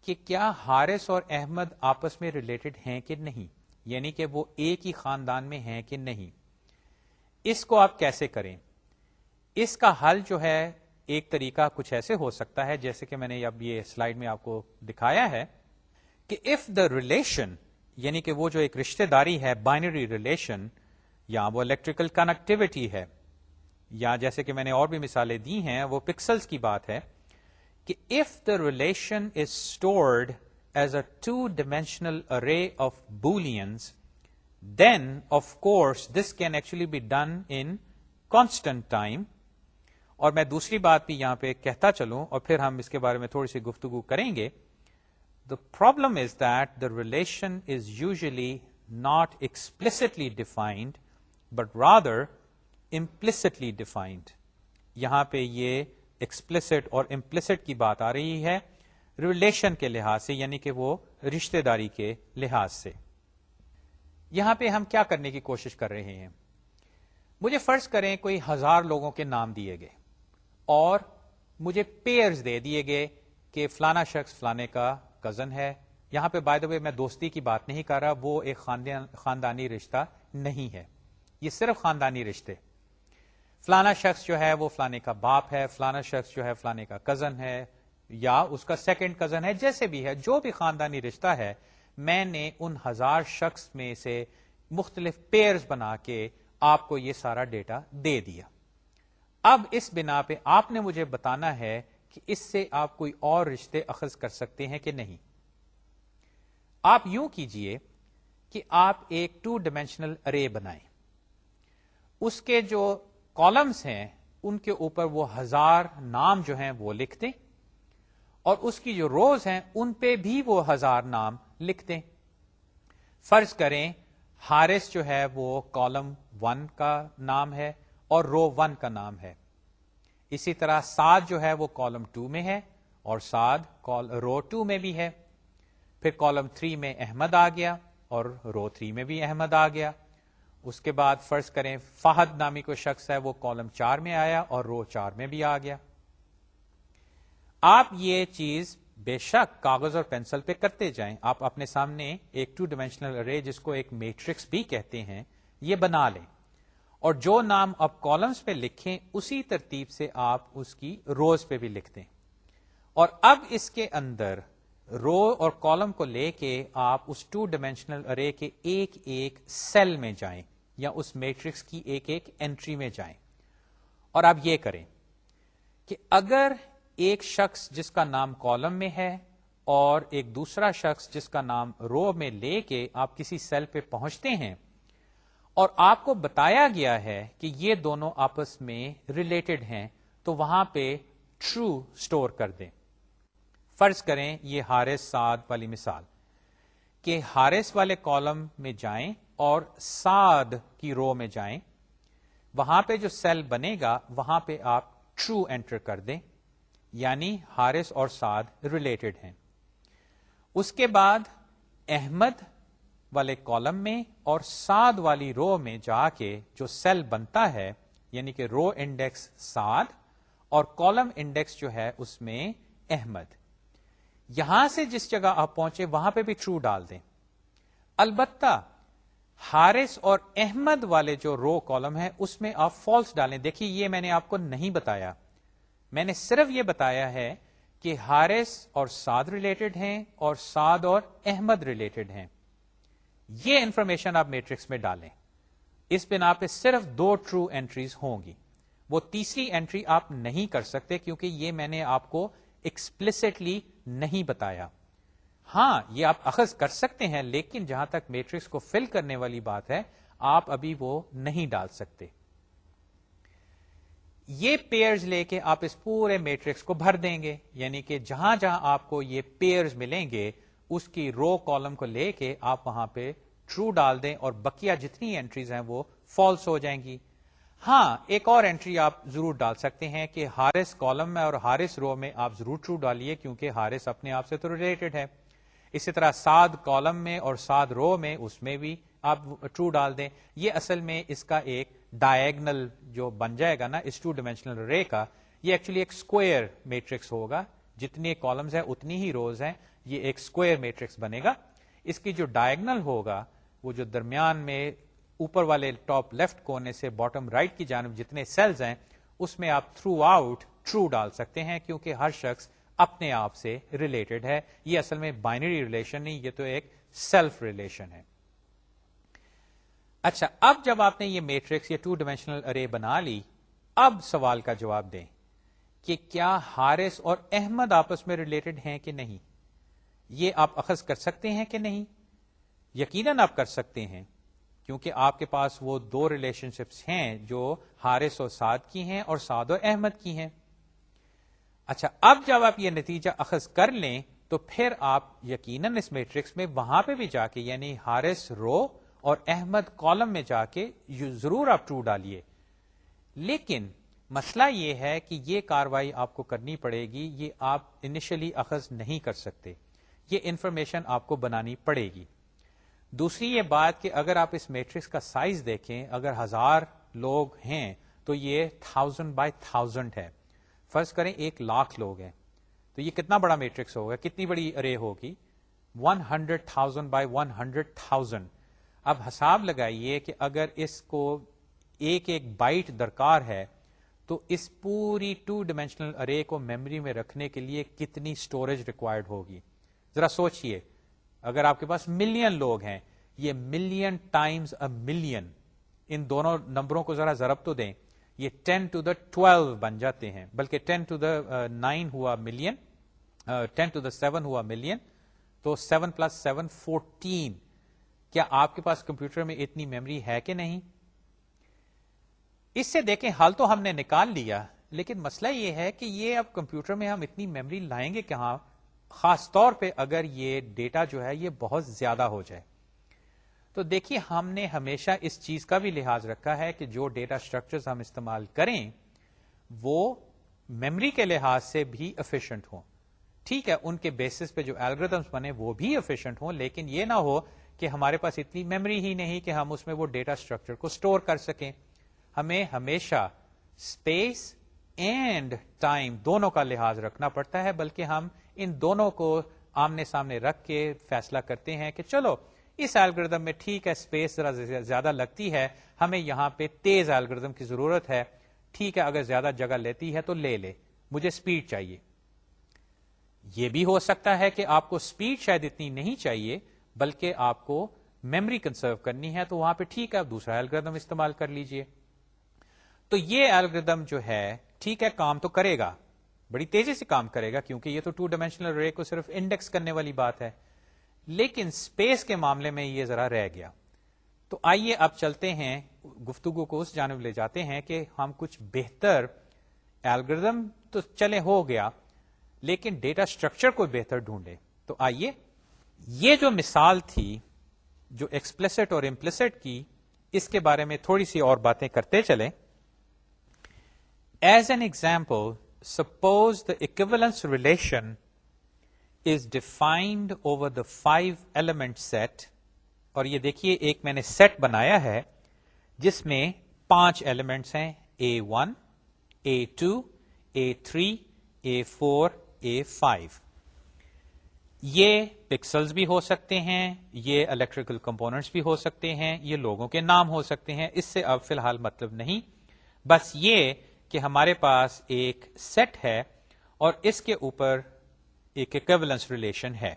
کہ کیا حارث اور احمد آپس میں ریلیٹڈ ہیں کہ نہیں؟ یعنی کہ وہ ایک ہی خاندان میں ہیں کہ نہیں؟ اس کو آپ کیسے کریں؟ اس کا حل جو ہے ایک طریقہ کچھ ایسے ہو سکتا ہے، جیسے کہ میں نے اب یہ سلائڈ میں آپ کو دکھایا ہے کہ اف دا ریلیشن یعنی کہ وہ جو ایک رشتہ داری ہے بائنری ریلیشن یا وہ الیکٹریکل کنیکٹیوٹی ہے، یا جیسے کہ میں نے اور بھی مثالیں دی ہیں، وہ پکسلز کی بات ہے کہ if the relation is stored as a two dimensional array of booleans then of course this can actually be done in constant time اور میں دوسری بات بھی یہاں پہ کہتا چلوں اور پھر ہم اس کے بارے میں تھوڑی سی گفتگو کریں گے۔ The problem is that the relation is usually not explicitly defined but rather implicitly defined یہاں پہ یہ ایکسپلسٹ اور امپلسٹ کی بات آ رہی ہے ریلیشن کے لحاظ سے یعنی کہ وہ رشتے داری کے لحاظ سے۔ یہاں پہ ہم کیا کرنے کی کوشش کر رہے ہیں؟ مجھے فرض کریں کوئی ہزار لوگوں کے نام دیے گئے۔ اور مجھے پیئرز دے دیے گئے کہ فلانا شخص فلانے کا کزن ہے۔ یہاں پہ بائی دا وے میں دوستی کی بات نہیں کر رہا، وہ ایک خاندانی رشتہ نہیں ہے۔ یہ صرف خاندانی رشتے۔ فلانا شخص جو ہے، وہ فلانے کا باپ ہے، فلانا شخص جو ہے، فلانے کا کزن ہے یا اس کا سیکنڈ کزن ہے، جیسے بھی ہے، جو بھی خاندانی رشتہ ہے، میں نے ان ہزار شخص میں سے مختلف پیئرز بنا کے آپ کو یہ سارا ڈیٹا دے دیا۔ اب اس بنا پہ آپ نے مجھے بتانا ہے کہ اس سے آپ کوئی اور رشتے اخذ کر سکتے ہیں کہ نہیں۔ آپ یوں کیجیے کہ آپ ایک ٹو ڈائمینشنل ارے بنائیں۔ اس کے جو کالمس ہیں، ان کے اوپر وہ ہزار نام جو ہیں وہ لکھ دیں۔ اور اس کی جو روز ہیں، ان پہ بھی وہ ہزار نام لکھ دیں۔ فرض کریں ہارس جو ہے، وہ کالم ون کا نام ہے۔ اور رو ون کا نام ہے۔ اسی طرح سات جو ہے وہ کالم ٹو میں ہے اور سات رو ٹو میں بھی ہے۔ پھر کالم تھری میں احمد آ گیا اور رو تھری میں بھی احمد آ گیا۔ اس کے بعد فرض کریں فہد نامی کو شخص ہے وہ کالم چار میں آیا اور رو چار میں بھی آ گیا۔ آپ یہ چیز بے شک کاغذ اور پینسل پہ کرتے جائیں۔ آپ اپنے سامنے ایک ٹو ڈائمینشنل ارے جس کو ایک میٹرکس بھی کہتے ہیں، یہ بنا لیں۔ اور جو نام آپ کالمس پہ لکھیں، اسی ترتیب سے آپ اس کی روز پہ بھی لکھ دیں اور اب اس کے اندر رو اور کالم کو لے کے آپ اس ٹو ڈائمینشنل ارے کے ایک ایک سیل میں جائیں یا اس میٹرکس کی ایک ایک اینٹری میں جائیں۔ اور آپ یہ کریں کہ اگر ایک شخص جس کا نام کالم میں ہے اور ایک دوسرا شخص جس کا نام رو میں لے کے آپ کسی سیل پہ پہنچتے ہیں اور آپ کو بتایا گیا ہے کہ یہ دونوں آپس میں ریلیٹڈ ہیں، تو وہاں پہ ٹرو سٹور کر دیں۔ فرض کریں یہ ہارس سعد والی مثال۔ کہ ہارس والے کالم میں جائیں اور سعد کی رو میں جائیں، وہاں پہ جو سیل بنے گا، وہاں پہ آپ ٹرو انٹر کر دیں یعنی ہارس اور سعد ریلیٹڈ ہیں۔ اس کے بعد احمد والے کالم میں اور سعد والی رو میں جا کے جو سیل بنتا ہے یعنی کہ رو انڈیکس سعد اور کالم انڈیکس جو ہے اس میں احمد۔ یہاں سے جس جگہ آپ پہنچے، وہاں پہ بھی ٹرو ڈال دیں۔ البتہ ہارس اور احمد والے جو رو کالم ہے اس میں آپ فالس ڈالیں۔ دیکھیے، یہ میں نے آپ کو نہیں بتایا۔ میں نے صرف یہ بتایا ہے کہ ہارس اور سعد ریلیٹڈ ہیں اور سعد اور احمد ریلیٹڈ ہیں۔ یہ انفارمیشن آپ میٹرکس میں ڈالیں۔ اس بنا پہ صرف دو ٹرو اینٹریز ہوں گی۔ وہ تیسری اینٹری آپ نہیں کر سکتے کیونکہ یہ میں نے آپ کو ایکسپلسٹلی نہیں بتایا۔ ہاں یہ آپ اخذ کر سکتے ہیں، لیکن جہاں تک میٹرکس کو فل کرنے والی بات ہے، آپ ابھی وہ نہیں ڈال سکتے۔ یہ پیئرز لے کے آپ اس پورے میٹرکس کو بھر دیں گے یعنی کہ جہاں جہاں آپ کو یہ پیئرز ملیں گے اس کی رو کالم کو لے کے آپ وہاں پہ ٹرو ڈال دیں اور بکیا جتنی اینٹریز ہیں وہ فالس ہو جائیں گی۔ ہاں ایک اور اینٹری آپ ضرور ڈال سکتے ہیں کہ ہارس کالم میں اور ہارس رو میں آپ ضرور ٹرو ڈالیے کیونکہ ہارس اپنے آپ سے تو ریلیٹڈ ہے۔ اسی طرح ساد کالم میں اور ساد رو میں اس میں بھی آپ ٹرو ڈال دیں۔ یہ اصل میں اس کا ایک ڈائگنل جو بن جائے گا نا، اس ٹو ڈائمینشنل رے کا، یہ ایکچولی ایک اسکوئر میٹرکس ہوگا۔ جتنی کالمز ہیں، اتنی ہی روز ہیں۔ یہ ایک اسکوئر میٹرکس بنے گا۔ اس کی جو ڈائگنل ہوگا، وہ جو درمیان میں اوپر والے ٹاپ لیفٹ کونے سے باٹم رائٹ کی جانب جتنے سیلز ہیں، اس میں آپ تھرو آؤٹ ٹرو ڈال سکتے ہیں، کیونکہ ہر شخص اپنے آپ سے ریلیٹڈ ہے۔ یہ اصل میں بائنری ریلیشن نہیں، یہ تو ایک سیلف ریلیشن ہے۔ اچھا اب جب آپ نے یہ میٹرکس یا ٹو ڈائمینشنل ارے بنا لی، اب سوال کا جواب دیں کہ کیا ہارس اور احمد آپس میں ریلیٹڈ ہیں کہ نہیں؟ یہ آپ اخذ کر سکتے ہیں کہ نہیں؟ یقیناً آپ کر سکتے ہیں، کیونکہ آپ کے پاس وہ دو ریلیشن شپس ہیں جو ہارس اور سعد کی ہیں اور سعد اور احمد کی ہیں۔ اچھا اب جب آپ یہ نتیجہ اخذ کر لیں، تو پھر آپ یقیناً اس میٹرکس میں وہاں پہ بھی جا کے یعنی ہارس رو اور احمد کالم میں جا کے ضرور آپ ٹرو ڈالیے۔ لیکن مسئلہ یہ ہے کہ یہ کاروائی آپ کو کرنی پڑے گی، یہ آپ انیشلی اخذ نہیں کر سکتے۔ یہ انفارمیشن آپ کو بنانی پڑے گی۔ دوسری یہ بات کہ اگر آپ اس میٹرکس کا سائز دیکھیں، اگر ہزار لوگ ہیں، تو یہ تھاؤزینڈ بائی تھاؤزینڈ ہے۔ فرض کریں ایک لاکھ لوگ ہیں۔ تو یہ کتنا بڑا میٹرکس ہوگا؟ کتنی بڑی ارے ہوگی؟ One hundred thousand by one hundred thousand اب حساب لگائیے کہ اگر اس کو ایک ایک بائٹ درکار ہے، تو اس پوری ٹو ڈائمینشنل ارے کو میموری میں رکھنے کے لیے کتنی سٹوریج ریکوائرڈ ہوگی؟ ذرا سوچئے، اگر آپ کے پاس ملین لوگ ہیں، یہ ملین ٹائمز اے ملین ان دونوں نمبروں کو ذرا ضرب تو دیں، یہ ٹین ٹو دا ٹویلو بن جاتے ہیں، بلکہ ٹین ٹو دا نائن ہوا million ten to the seven ہوا ملین تو سیون پلس سیون فورٹین کیا آپ کے پاس کمپیوٹر میں اتنی میموری ہے کہ نہیں؟ اس سے دیکھیں، حل تو ہم نے نکال لیا، لیکن مسئلہ یہ ہے کہ یہ اب کمپیوٹر میں ہم اتنی میموری لائیں گے کہاں؟ خاص طور پہ اگر یہ ڈیٹا جو ہے یہ بہت زیادہ ہو جائے۔ تو دیکھیے ہم نے ہمیشہ اس چیز کا بھی لحاظ رکھا ہے کہ جو ڈیٹا اسٹرکچر ہم استعمال کریں، وہ میمری کے لحاظ سے بھی افیشئنٹ ہوں۔ ٹھیک ہے، ان کے بیسس پہ جو الگریدمس بنے وہ بھی افیشئنٹ ہوں، لیکن یہ نہ ہو کہ ہمارے پاس اتنی میمری ہی نہیں کہ ہم اس میں وہ ڈیٹا اسٹرکچر کو اسٹور کر سکیں۔ ہمیں ہمیشہ اسپیس اینڈ ٹائم دونوں کا لحاظ رکھنا پڑتا ہے، بلکہ ہم ان دونوں کو آمنے سامنے رکھ کے فیصلہ کرتے ہیں کہ چلو، اس الگریدم میں ٹھیک ہے اسپیس ذرا زیادہ لگتی ہے، ہمیں یہاں پہ تیز الگریدم کی ضرورت ہے۔ ٹھیک ہے، اگر زیادہ جگہ لیتی ہے تو لے لے، مجھے سپیڈ چاہیے۔ یہ بھی ہو سکتا ہے کہ آپ کو سپیڈ شاید اتنی نہیں چاہیے، بلکہ آپ کو میمری کنزرو کرنی ہے، تو وہاں پہ ٹھیک ہے دوسرا الگریدم استعمال کر لیجیے۔ تو یہ الگریدم جو ہے، ٹھیک ہے، کام تو کرے گا۔ بڑی تیزی سے کام کرے گا، کیونکہ یہ تو ٹو ڈائمینشنل رے کو صرف انڈیکس کرنے والی بات ہے۔ لیکن اسپیس کے معاملے میں یہ ذرا رہ گیا۔ تو آئیے اب چلتے ہیں، گفتگو کو اس جانب لے جاتے ہیں کہ ہم کچھ بہتر الگریدم تو چلے ہو گیا، لیکن ڈیٹا اسٹرکچر کو بہتر ڈھونڈے۔ تو آئیے، یہ جو مثال تھی، جو ایکسپلسٹ اور امپلسٹ کی، اس کے بارے میں تھوڑی سی اور باتیں کرتے چلیں۔ As an example suppose the equivalence relation is defined over the five element set اور یہ دیکھیے ایک میں نے سیٹ بنایا ہے جس میں پانچ ایلیمنٹس ہیں A one A two A three A four A five یہ پکسلز بھی ہو سکتے ہیں، یہ الیکٹریکل کمپوننٹس بھی ہو سکتے ہیں، یہ لوگوں کے نام ہو سکتے ہیں، اس سے اب فی الحال مطلب نہیں۔ بس یہ کہ ہمارے پاس ایک سیٹ ہے اور اس کے اوپر ایک ایکویلنس ریلیشن ہے۔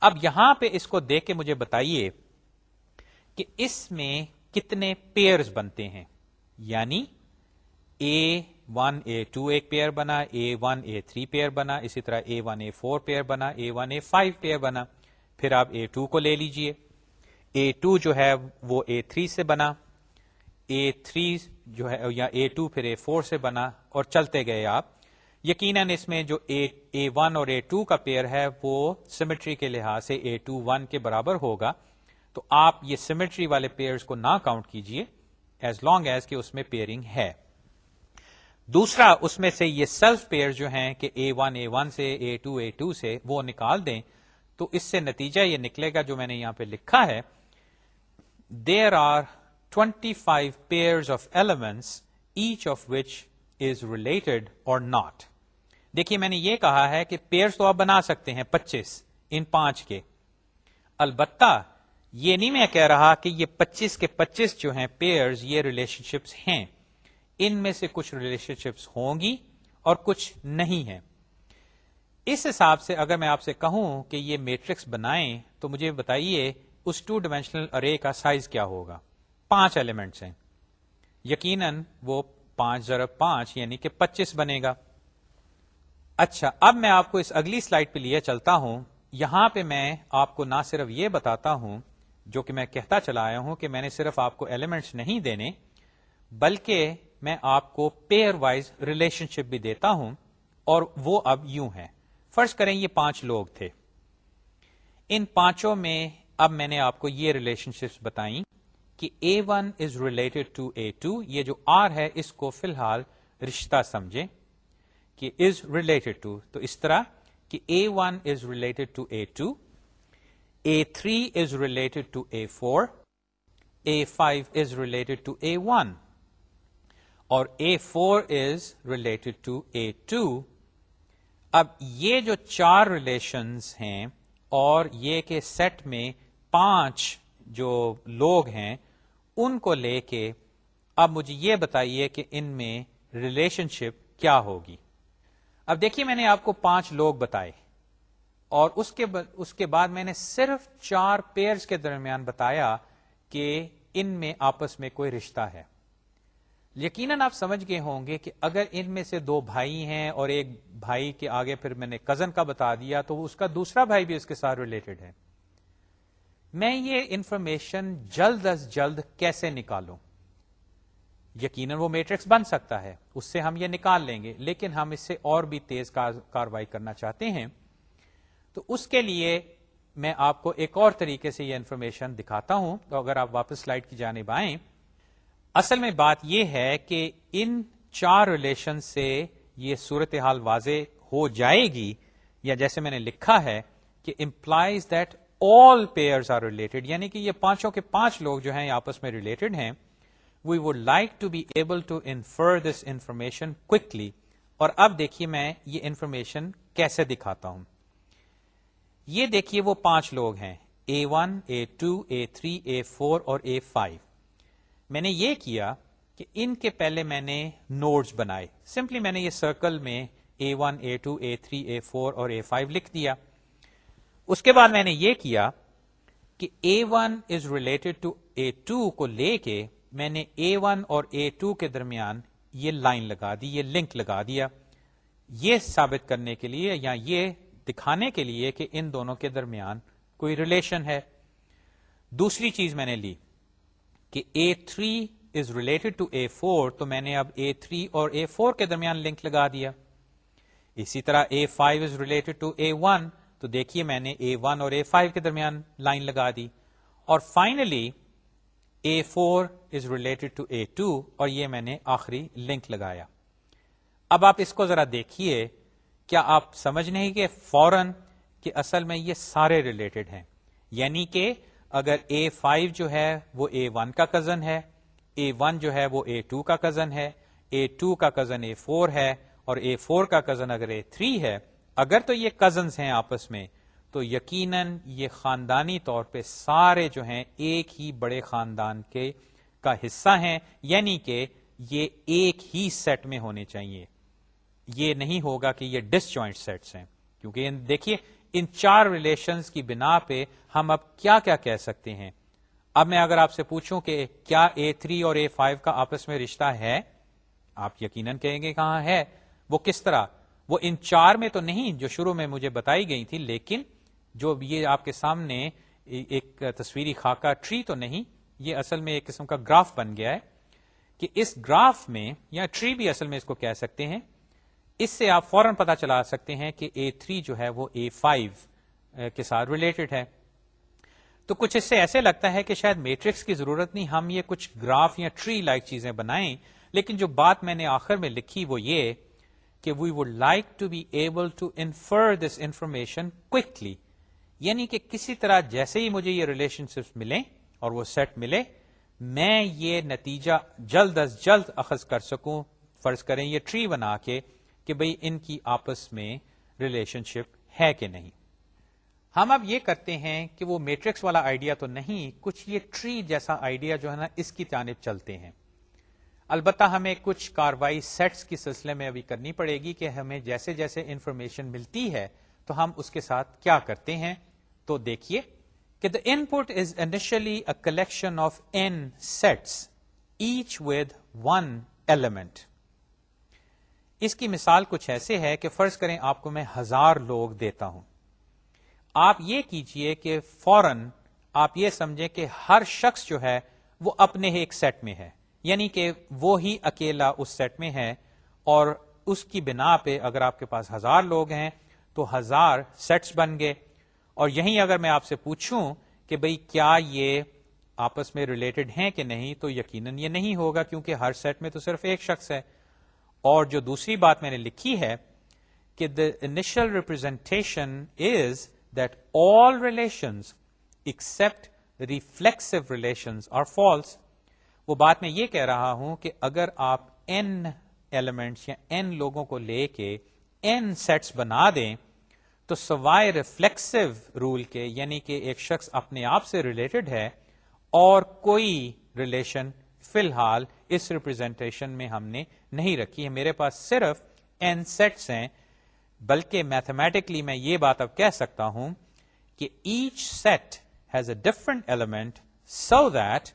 اب یہاں پہ اس کو دیکھ کے مجھے بتائیے کہ اس میں کتنے پیئرز بنتے ہیں۔ یعنی اے ون اے ٹو ایک پیئر بنا A one A three pair بنا، اسی طرح A one A four pair بنا A one A five pair بنا۔ پھر آپ اے ٹو کو لے لیجیے۔ اے ٹو جو ہے وہ اے تھری سے بنا۔ اے تھری جو ہے، یا اے ٹو پھر اے فور سے بنا اور چلتے گئے آپ۔ یقیناً اس میں جو اے ون اور اے ٹو کا پیئر ہے، وہ سیمیٹری کے لحاظ سے اے ٹو ون کے برابر ہوگا۔ تو آپ یہ سیمیٹری والے پیئرز کو نہ کاؤنٹ کیجیے ایز لانگ ایز کہ اس میں پیئرنگ ہے۔ دوسرا، اس میں سے یہ سیلف پیئر جو ہیں کہ اے ون اے ون سے اے ٹو اے ٹو سے، وہ نکال دیں۔ تو اس سے نتیجہ یہ نکلے گا جو میں نے یہاں پہ لکھا ہے۔ There are twenty five pair of elements each of which is related or not دیکھیے، میں نے یہ کہا ہے کہ پیئرس تو آپ بنا سکتے ہیں، پچیس، ان پانچ کے۔ البتہ یہ نہیں میں کہہ رہا کہ یہ پچیس کے پچیس جو ہیں پیئرز یہ ریلیشن شپس ہیں۔ ان میں سے کچھ ریلیشن شپس ہوں گی اور کچھ نہیں ہیں۔ اس حساب سے اگر میں آپ سے کہوں کہ یہ میٹرکس بنائیں، تو مجھے بتائیے اس ٹو ڈائمینشنل ارے کا سائز کیا ہوگا۔ پانچ ایلیمنٹس ہیں۔ یقیناً وہ پانچ ضرب پانچ یعنی کہ پچیس بنے گا۔ اچھا اب میں آپ کو اس اگلی سلائڈ پہ لیے چلتا ہوں۔ یہاں پہ میں آپ کو نہ صرف یہ بتاتا ہوں، جو کہ میں کہتا چلا آیا ہوں کہ میں نے صرف آپ کو ایلیمنٹس نہیں دینے، بلکہ میں آپ کو پیئر وائز ریلیشن شپ بھی دیتا ہوں، اور وہ اب یوں ہے۔ فرض کریں یہ پانچ لوگ تھے۔ ان پانچوں میں اب میں نے آپ کو یہ ریلیشن شپس بتائیں۔ کہ A one is related to A two یہ جو آر ہے، اس کو فی الحال رشتہ سمجھیں کہ از ریلیٹڈ ٹو تو اس طرح کہ A one is related to A two A three is related to A four A five is related to A one اور A four is related to A two اب یہ جو چار relations ہیں اور یہ کہ سیٹ میں پانچ جو لوگ ہیں ان کو لے کے اب مجھے یہ بتائیے کہ ان میں ریلیشن شپ کیا ہوگی۔ اب دیکھیے میں نے آپ کو پانچ لوگ بتائے اور اس کے اس کے بعد میں نے صرف چار پیئرز کے درمیان بتایا کہ ان میں آپس میں کوئی رشتہ ہے۔ یقیناً آپ سمجھ گئے ہوں گے کہ اگر ان میں سے دو بھائی ہیں اور ایک بھائی کے آگے پھر میں نے کزن کا بتا دیا تو اس کا دوسرا بھائی بھی اس کے ساتھ ریلیٹڈ ہے۔ میں یہ انفارمیشن جلد از جلد کیسے نکالوں؟ یقیناً وہ میٹرکس بن سکتا ہے، اس سے ہم یہ نکال لیں گے، لیکن ہم اس سے اور بھی تیز کاروائی کرنا چاہتے ہیں۔ تو اس کے لیے میں آپ کو ایک اور طریقے سے یہ انفارمیشن دکھاتا ہوں۔ تو اگر آپ واپس سلائڈ کی جانب آئیں، اصل میں بات یہ ہے کہ ان چار ریلیشن سے یہ صورتحال واضح ہو جائے گی، یا جیسے میں نے لکھا ہے کہ implies that all pairs are related یعنی کہ یہ پانچوں کے پانچ لوگ جو ہیں آپس میں ریلیٹڈ ہیں we would like to be able to infer this information quickly اور اب دیکھیے میں یہ انفارمیشن کیسے دکھاتا ہوں۔ یہ دیکھیے وہ پانچ لوگ ہیں A one A two A three A four اور اے فائیو میں نے یہ کیا کہ ان کے پہلے میں نے نوٹس بنائے۔ سمپلی میں نے یہ سرکل میں A one A two A three A four اور اے فائیو لکھ دیا۔ اس کے بعد میں نے یہ کیا کہ A one is related to A two کو لے کے میں نے اے ون اور اے ٹو کے درمیان یہ لائن لگا دی، یہ لنک لگا دیا۔ یہ ثابت کرنے کے لیے یا یہ دکھانے کے لیے کہ ان دونوں کے درمیان کوئی ریلیشن ہے۔ دوسری چیز میں نے لی کہ A three is related to A four تو میں نے اب اے تھری اور اے فور کے درمیان لنک لگا دیا۔ اسی طرح A five is related to A one تو دیکھیے میں نے اے ون اور اے فائیو کے درمیان لائن لگا دی۔ اور finally A four is related to A two اور یہ میں نے آخری لنک لگایا۔ اب آپ اس کو ذرا دیکھیے۔ کیا آپ سمجھ نہیں کہ فورن کہ اصل میں یہ سارے ریلیٹڈ ہیں؟ یعنی کہ اگر اے فائیو جو ہے وہ اے ون کا کزن ہے اے ون جو ہے وہ اے ٹو کا کزن ہے اے ٹو کا کزن اے فور ہے اور اے فور کا کزن اگر اے تھری ہے اگر تو یہ کزنس ہیں آپس میں، تو یقیناً یہ خاندانی طور پہ سارے جو ہیں ایک ہی بڑے خاندان کے کا حصہ ہیں یعنی کہ یہ ایک ہی سیٹ میں ہونے چاہیے۔ یہ نہیں ہوگا کہ یہ ڈس جوائنٹ سیٹس ہیں۔ کیونکہ دیکھیے، ان چار ریلیشنز کی بنا پہ ہم اب کیا کیا کہہ سکتے ہیں۔ اب میں اگر آپ سے پوچھوں کہ کیا اے تھری اور اے فائیو کا آپس میں رشتہ ہے، آپ یقیناً کہیں گے کہاں ہے، وہ کس طرح؟ وہ ان چار میں تو نہیں جو شروع میں مجھے بتائی گئی تھی، لیکن جو یہ آپ کے سامنے ایک تصویری خاکہ ٹری تو نہیں، یہ اصل میں ایک قسم کا گراف بن گیا ہے کہ اس گراف میں یا ٹری بھی اصل میں اس کو کہہ سکتے ہیں۔ اس سے آپ فوراً پتا چلا سکتے ہیں کہ اے تھری جو ہے وہ اے فائیو کے ساتھ ریلیٹڈ ہے۔ تو کچھ اس سے ایسے لگتا ہے کہ شاید میٹرکس کی ضرورت نہیں، ہم یہ کچھ گراف یا ٹری لائک چیزیں بنائیں، لیکن جو بات میں نے آخر میں لکھی وہ یہ کہ we would like to be able to infer this information quickly یعنی کہ کسی طرح جیسے ہی مجھے یہ ریلیشن شپ ملیں اور وہ سیٹ ملے، میں یہ نتیجہ جلد از جلد اخذ کر سکوں، فرض کریں یہ ٹری بنا کے کہ بھئی ان کی آپس میں ریلیشن شپ ہے کہ نہیں۔ ہم اب یہ کرتے ہیں کہ وہ میٹرکس والا آئیڈیا تو نہیں، کچھ یہ ٹری جیسا آئیڈیا جو ہے نا، اس کی جانب چلتے ہیں۔ البتہ ہمیں کچھ کاروائی سیٹس کی سلسلے میں ابھی کرنی پڑے گی کہ ہمیں جیسے جیسے انفارمیشن ملتی ہے تو ہم اس کے ساتھ کیا کرتے ہیں۔ تو دیکھیے کہ the input is initially a collection of n sets each with one element اس کی مثال کچھ ایسے ہے کہ فرض کریں آپ کو میں ہزار لوگ دیتا ہوں۔ آپ یہ کیجیے کہ فوراً آپ یہ سمجھیں کہ ہر شخص جو ہے وہ اپنے ہی ایک سیٹ میں ہے۔ یعنی کہ وہ ہی اکیلا اس سیٹ میں ہے اور اس کی بنا پہ اگر آپ کے پاس ہزار لوگ ہیں تو ہزار سیٹس بن گئے۔ اور یہیں اگر میں آپ سے پوچھوں کہ بھئی کیا یہ آپس میں ریلیٹڈ ہیں کہ نہیں، تو یقیناً یہ نہیں ہوگا کیونکہ ہر سیٹ میں تو صرف ایک شخص ہے۔ اور جو دوسری بات میں نے لکھی ہے کہ the initial representation is that all relations except reflexive relations are false وہ بات میں یہ کہہ رہا ہوں کہ اگر آپ این ایلیمنٹس یا این لوگوں کو لے کے این سیٹس بنا دیں، تو سوائے ریفلیکسو رول کے یعنی کہ ایک شخص اپنے آپ سے ریلیٹڈ ہے، اور کوئی ریلیشن فی الحال اس ریپرزینٹیشن میں ہم نے نہیں رکھی ہے۔ میرے پاس صرف این سیٹس ہیں، بلکہ میتھمیٹکلی میں یہ بات اب کہہ سکتا ہوں کہ each set has a different element so that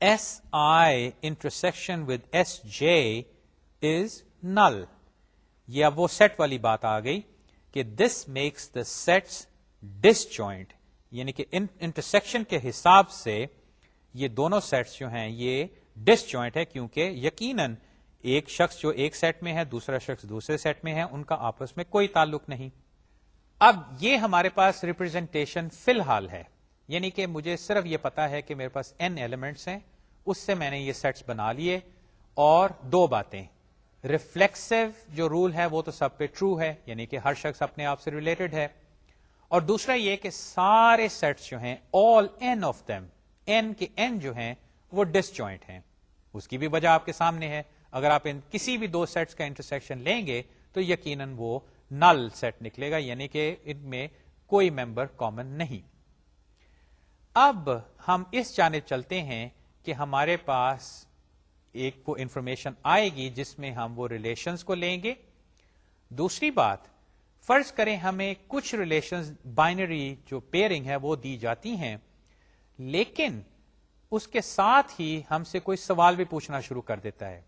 S I intersection with S J is null یا وہ سیٹ والی بات آ گئی کہ this makes the sets disjoint یعنی کہ انٹرسیکشن کے حساب سے یہ دونوں سیٹس جو ہیں یہ ڈس جوائنٹ ہے کیونکہ یقیناً ایک شخص جو ایک سیٹ میں ہے دوسرا شخص دوسرے سیٹ میں ہے ان کا آپس میں کوئی تعلق نہیں اب یہ ہمارے پاس ریپرزینٹیشن فی الحال ہے یعنی کہ مجھے صرف یہ پتا ہے کہ میرے پاس این ایلیمنٹس ہیں، اس سے میں نے یہ سیٹس بنا لیے اور دو باتیں۔ ریفلیکسو جو رول ہے وہ تو سب پہ ٹرو ہے یعنی کہ ہر شخص اپنے آپ سے ریلیٹڈ ہے۔ اور دوسرا یہ کہ سارے سیٹس جو ہیں all n of them n کے این جو ہیں، وہ ڈس جوائنٹ ہیں۔ اس کی بھی وجہ آپ کے سامنے ہے۔ اگر آپ ان کسی بھی دو سیٹس کا انٹرسیکشن لیں گے، تو یقیناً وہ نل سیٹ نکلے گا یعنی کہ ان میں کوئی ممبر کامن نہیں۔ اب ہم اس جانب چلتے ہیں کہ ہمارے پاس ایک کو انفارمیشن آئے گی جس میں ہم وہ ریلیشنز کو لیں گے۔ دوسری بات، فرض کریں ہمیں کچھ ریلیشنز بائنری جو پیئرنگ ہے وہ دی جاتی ہیں، لیکن اس کے ساتھ ہی ہم سے کوئی سوال بھی پوچھنا شروع کر دیتا ہے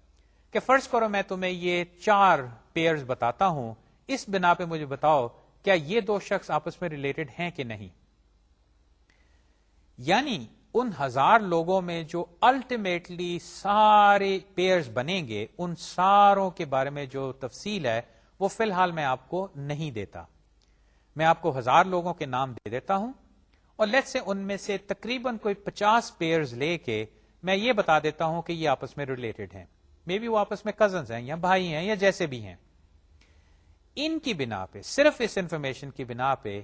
کہ فرض کرو میں تمہیں یہ چار پیئرز بتاتا ہوں، اس بنا پہ مجھے بتاؤ کیا یہ دو شخص آپس میں ریلیٹڈ ہیں کہ نہیں؟ یعنی ان ہزار لوگوں میں جو الٹیمیٹلی سارے پیئرز بنیں گے، ان ساروں کے بارے میں جو تفصیل ہے، وہ فی الحال میں آپ کو نہیں دیتا۔ میں آپ کو ہزار لوگوں کے نام دے دیتا ہوں اور لیٹ سے ان میں سے تقریباً کوئی پچاس پیئرز لے کے میں یہ بتا دیتا ہوں کہ یہ آپس میں ریلیٹڈ ہیں۔ مے بی وہ آپس میں کزنس ہیں یا بھائی ہیں یا جیسے بھی ہیں۔ ان کی بنا پہ، صرف اس انفارمیشن کی بنا پہ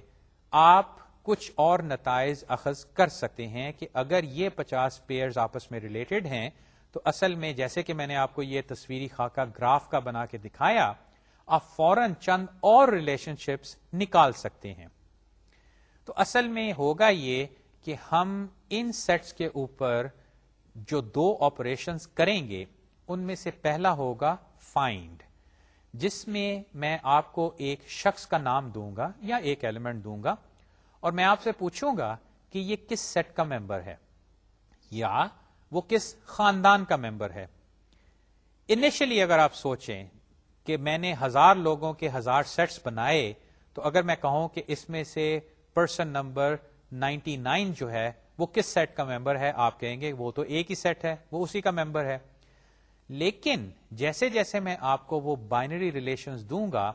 آپ کچھ اور نتائج اخذ کر سکتے ہیں کہ اگر یہ پچاس پیئرز آپس میں ریلیٹڈ ہیں، تو اصل میں جیسے کہ میں نے آپ کو یہ تصویری خاکہ گراف کا بنا کے دکھایا، آپ فوراً چند اور ریلیشن شپس نکال سکتے ہیں۔ تو اصل میں ہوگا یہ کہ ہم ان سیٹس کے اوپر جو دو آپریشنس کریں گے، ان میں سے پہلا ہوگا فائنڈ جس میں میں آپ کو ایک شخص کا نام دوں گا یا ایک ایلیمنٹ دوں گا۔ اور میں آپ سے پوچھوں گا کہ یہ کس سیٹ کا ممبر ہے؟ یا وہ کس خاندان کا ممبر ہے؟ انیشلی اگر آپ سوچیں کہ میں نے ہزار لوگوں کے ہزار سیٹس بنائے، تو اگر میں کہوں کہ اس میں سے پرسن نمبر نائنٹی نائن جو ہے، وہ کس سیٹ کا ممبر ہے؟ آپ کہیں گے وہ تو ایک ہی سیٹ ہے، وہ اسی کا ممبر ہے۔ لیکن جیسے جیسے میں آپ کو وہ بائنری ریلیشن دوں گا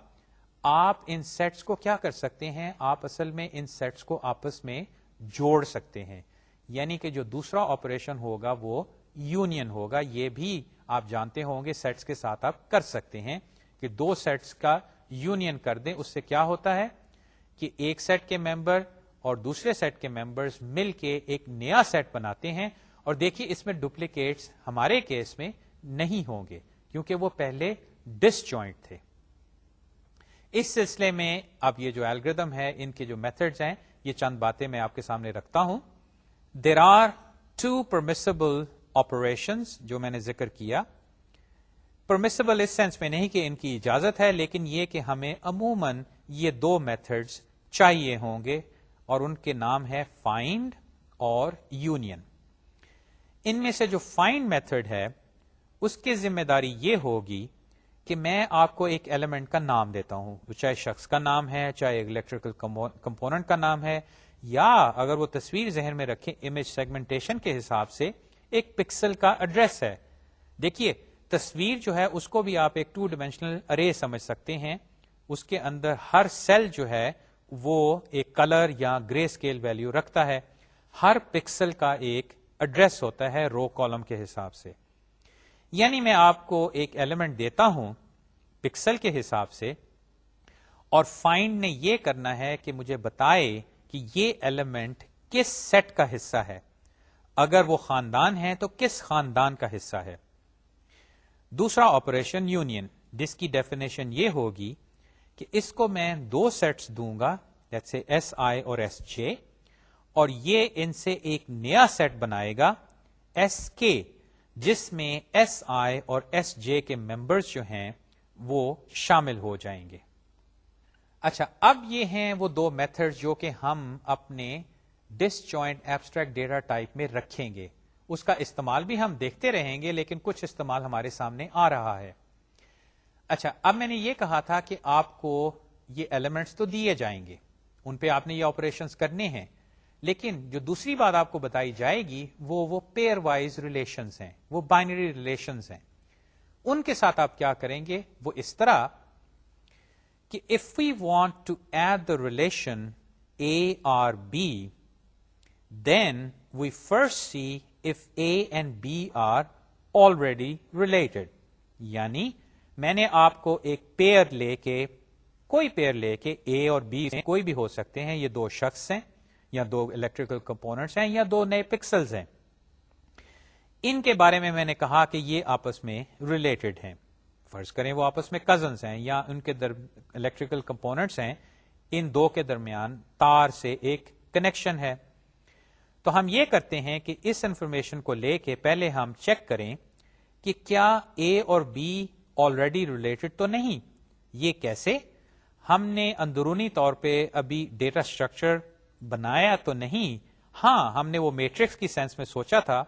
آپ ان سیٹس کو کیا کر سکتے ہیں؟ آپ اصل میں ان سیٹس کو آپس میں جوڑ سکتے ہیں۔ یعنی کہ جو دوسرا آپریشن ہوگا وہ یونین ہوگا۔ یہ بھی آپ جانتے ہوں گے سیٹس کے ساتھ آپ کر سکتے ہیں کہ دو سیٹس کا یونین کر دیں۔ اس سے کیا ہوتا ہے کہ ایک سیٹ کے ممبر اور دوسرے سیٹ کے ممبرز مل کے ایک نیا سیٹ بناتے ہیں۔ اور دیکھیے اس میں ڈپلیکیٹس ہمارے کیس میں نہیں ہوں گے کیونکہ وہ پہلے ڈس جوائنٹ تھے۔ اس سلسلے میں اب یہ جو الگریدم ہے، ان کے جو میتھڈز ہیں، یہ چند باتیں میں آپ کے سامنے رکھتا ہوں۔ There are two permissible operation جو میں نے ذکر کیا۔ پرمسبل اس سینس میں نہیں کہ ان کی اجازت ہے، لیکن یہ کہ ہمیں عموماً یہ دو میتھڈز چاہیے ہوں گے اور ان کے نام ہے فائنڈ اور یونین ان میں سے جو فائنڈ میتھڈ ہے، اس کی ذمہ داری یہ ہوگی کہ میں آپ کو ایک ایلیمنٹ کا نام دیتا ہوں، چاہے شخص کا نام ہے، چاہے الیکٹریکل کمپوننٹ کا نام ہے، یا اگر وہ تصویر ذہن میں رکھیں امیج سیگمنٹیشن کے حساب سے ایک پکسل کا ایڈریس ہے۔ دیکھیے، تصویر جو ہے، اس کو بھی آپ ایک ٹو ڈائمینشنل ارے سمجھ سکتے ہیں۔ اس کے اندر ہر سیل جو ہے، وہ ایک کلر یا گرے اسکیل ویلو رکھتا ہے۔ ہر پکسل کا ایک ایڈریس ہوتا ہے رو کالم کے حساب سے۔ یعنی میں آپ کو ایک ایلیمنٹ دیتا ہوں پکسل کے حساب سے اور فائنڈ نے یہ کرنا ہے کہ مجھے بتائے کہ یہ ایلیمنٹ کس سیٹ کا حصہ ہے۔ اگر وہ خاندان ہے تو کس خاندان کا حصہ ہے؟ دوسرا آپریشن یونین جس کی ڈیفینیشن یہ ہوگی کہ اس کو میں دو سیٹس دوں گا جیسے ایس آئی اور ایس جے اور یہ ان سے ایک نیا سیٹ بنائے گا ایس کے جس میں ایس آئی اور ایس جے کے ممبرس جو ہیں وہ شامل ہو جائیں گے۔ اچھا اب یہ ہیں وہ دو میتھڈ جو کہ ہم اپنے disjoint abstract data type میں رکھیں گے۔ اس کا استعمال بھی ہم دیکھتے رہیں گے، لیکن کچھ استعمال ہمارے سامنے آ رہا ہے۔ اچھا اب میں نے یہ کہا تھا کہ آپ کو یہ ایلیمنٹس تو دیے جائیں گے۔ ان پہ آپ نے یہ آپریشن کرنے ہیں۔ لیکن جو دوسری بات آپ کو بتائی جائے گی، وہ وہ پیئر وائز ریلیشنس ہیں، وہ بائنری ریلیشنس ہیں۔ ان کے ساتھ آپ کیا کریں گے؟ وہ اس طرح کہ if we want to add the relation A R B then we first see if A and B are already related یعنی میں نے آپ کو ایک پیئر لے کے، کوئی پیئر لے کے اے اور بی کوئی بھی ہو سکتے ہیں، یہ دو شخص ہیں۔ یا دو الیکٹریکل کمپوننٹس ہیں یا دو نئے پکسلز ہیں۔ ان کے بارے میں میں نے کہا کہ یہ آپس میں ریلیٹڈ ہیں۔ فرض کریں وہ آپس میں کزنس ہیں یا ان کے در الیکٹریکل کمپوننٹس ہیں۔ ان دو کے درمیان تار سے ایک کنیکشن ہے۔ تو ہم یہ کرتے ہیں کہ اس انفارمیشن کو لے کے پہلے ہم چیک کریں کہ کیا اے اور بی آلریڈی ریلیٹڈ تو نہیں۔ یہ کیسے؟ ہم نے اندرونی طور پہ ابھی ڈیٹا اسٹرکچر بنایا تو نہیں۔ ہاں ہم نے وہ میٹرکس کی سینس میں سوچا تھا،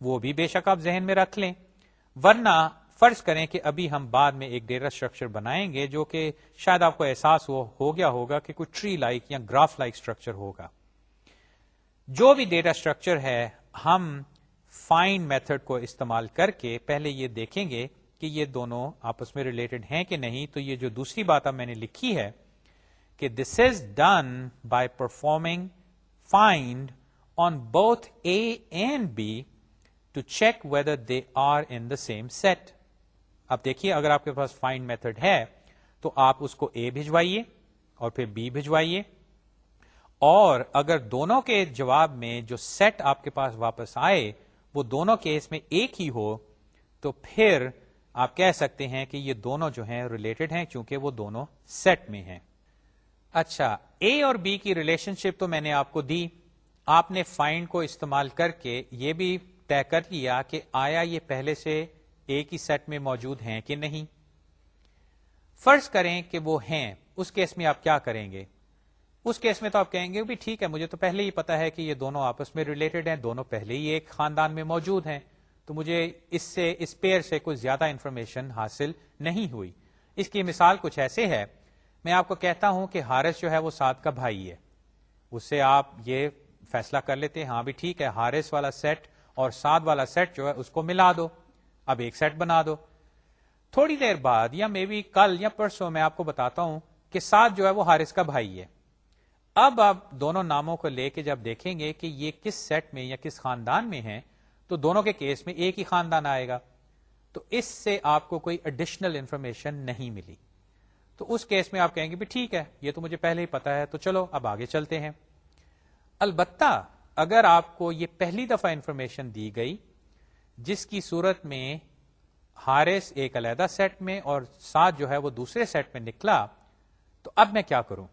وہ بھی بے شک آپ ذہن میں رکھ لیں۔ ورنہ فرض کریں کہ ابھی ہم بعد میں ایک ڈیٹا اسٹرکچر بنائیں گے جو کہ شاید آپ کو احساس ہو ہو گیا ہوگا کہ کوئی ٹری لائک یا گراف لائک اسٹرکچر ہوگا۔ جو بھی ڈیٹا اسٹرکچر ہے، ہم فائنڈ میتھڈ کو استعمال کر کے پہلے یہ دیکھیں گے کہ یہ دونوں آپس میں ریلیٹڈ ہیں کہ نہیں۔ تو یہ جو دوسری بات اب میں نے لکھی ہے کہ this is done by performing find on both A and B to check whether they are in the same set اب دیکھیے، اگر آپ کے پاس فائنڈ میتھڈ ہے، تو آپ اس کو اے بھجوائیے اور پھر بی بھجوائیے۔ اور اگر دونوں کے جواب میں جو سیٹ آپ کے پاس واپس آئے، وہ دونوں کیس میں ایک ہی ہو، تو پھر آپ کہہ سکتے ہیں کہ یہ دونوں جو ہیں ریلیٹڈ ہیں کیونکہ وہ دونوں سیٹ میں ہیں۔ اچھا اے اور بی کی ریلیشن شپ تو میں نے آپ کو دی۔ آپ نے فائنڈ کو استعمال کر کے یہ بھی طے کر لیا کہ آیا یہ پہلے سے ایک ہی سیٹ میں موجود ہیں کہ نہیں۔ فرض کریں کہ وہ ہیں، اس کیس میں آپ کیا کریں گے؟ اس کیس میں تو آپ کہیں گے بھی ٹھیک ہے، مجھے تو پہلے ہی پتا ہے کہ یہ دونوں آپس میں ریلیٹڈ ہیں، دونوں پہلے ہی ایک خاندان میں موجود ہیں۔ تو مجھے اس سے، اس پیئر سے کوئی زیادہ انفارمیشن حاصل نہیں ہوئی۔ اس کی مثال کچھ ایسے ہے۔ میں آپ کو کہتا ہوں کہ ہارس جو ہے وہ سات کا بھائی ہے۔ اس سے آپ یہ فیصلہ کر لیتے ہیں ہاں بھی ٹھیک ہے ہارس والا سیٹ اور سات والا سیٹ جو ہے اس کو ملا دو۔ اب ایک سیٹ بنا دو۔ تھوڑی دیر بعد یا مے بی کل یا پرسوں میں آپ کو بتاتا ہوں کہ سات جو ہے وہ ہارس کا بھائی ہے۔ اب آپ دونوں ناموں کو لے کے جب دیکھیں گے کہ یہ کس سیٹ میں یا کس خاندان میں ہیں، تو دونوں کے کیس میں ایک ہی خاندان آئے گا۔ تو اس سے آپ کو کوئی اڈیشنل انفارمیشن نہیں ملی۔ تو اس کیس میں آپ کہیں گے بھی ٹھیک ہے، یہ تو مجھے پہلے ہی پتا ہے، تو چلو اب آگے چلتے ہیں۔ البتہ اگر آپ کو یہ پہلی دفعہ انفارمیشن دی گئی، جس کی صورت میں ہارس ایک علیحدہ سیٹ میں اور ساتھ جو ہے وہ دوسرے سیٹ میں نکلا، تو اب میں کیا کروں؟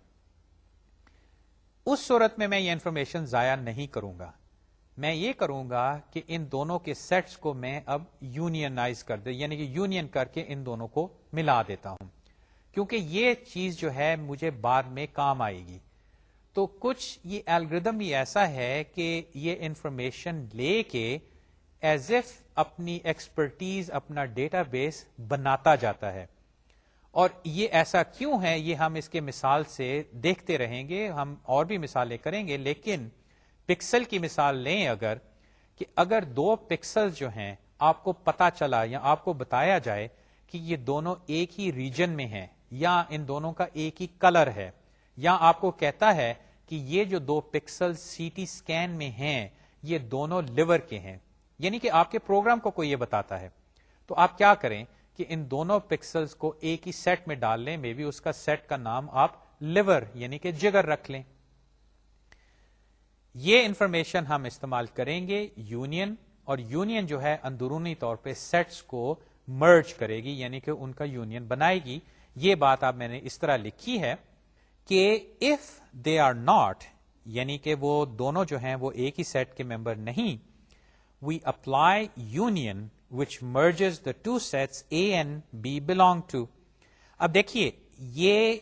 اس صورت میں میں یہ انفارمیشن ضائع نہیں کروں گا۔ میں یہ کروں گا کہ ان دونوں کے سیٹس کو میں اب یونینائز کر دے یعنی کہ یونین کر کے ان دونوں کو ملا دیتا ہوں۔ کیونکہ یہ چیز جو ہے مجھے بعد میں کام آئے گی۔ تو کچھ یہ الگریدم بھی ایسا ہے کہ یہ انفارمیشن لے کے ایز ایف اپنی ایکسپرٹیز اپنا ڈیٹا بیس بناتا جاتا ہے۔ اور یہ ایسا کیوں ہے؟ یہ ہم اس کے مثال سے دیکھتے رہیں گے، ہم اور بھی مثالیں کریں گے۔ لیکن پکسل کی مثال لیں اگر کہ اگر دو پکسل جو ہیں، آپ کو پتا چلا یا آپ کو بتایا جائے کہ یہ دونوں ایک ہی ریجن میں ہیں۔ یا ان دونوں کا ایک ہی کلر ہے، یا آپ کو کہتا ہے کہ یہ جو دو پکسل سی ٹی اسکین میں ہیں، یہ دونوں لیور کے ہیں۔ یعنی کہ آپ کے پروگرام کو کوئی یہ بتاتا ہے۔ تو آپ کیا کریں کہ ان دونوں پکسلز کو ایک ہی سیٹ میں ڈال لیں مے بی اس کا سیٹ کا نام آپ لیور یعنی کہ جگر رکھ لیں۔ یہ انفارمیشن ہم استعمال کریں گے یونین اور یونین جو ہے اندرونی طور پہ سیٹس کو مرج کرے گی یعنی کہ ان کا یونین بنائے گی۔ یہ بات آپ میں نے اس طرح لکھی ہے کہ اف دے آر ناٹ یعنی کہ وہ دونوں جو ہیں وہ ایک ہی سیٹ کے ممبر نہیں we apply union which merges the two sets A and B belong to اب دیکھیے، یہ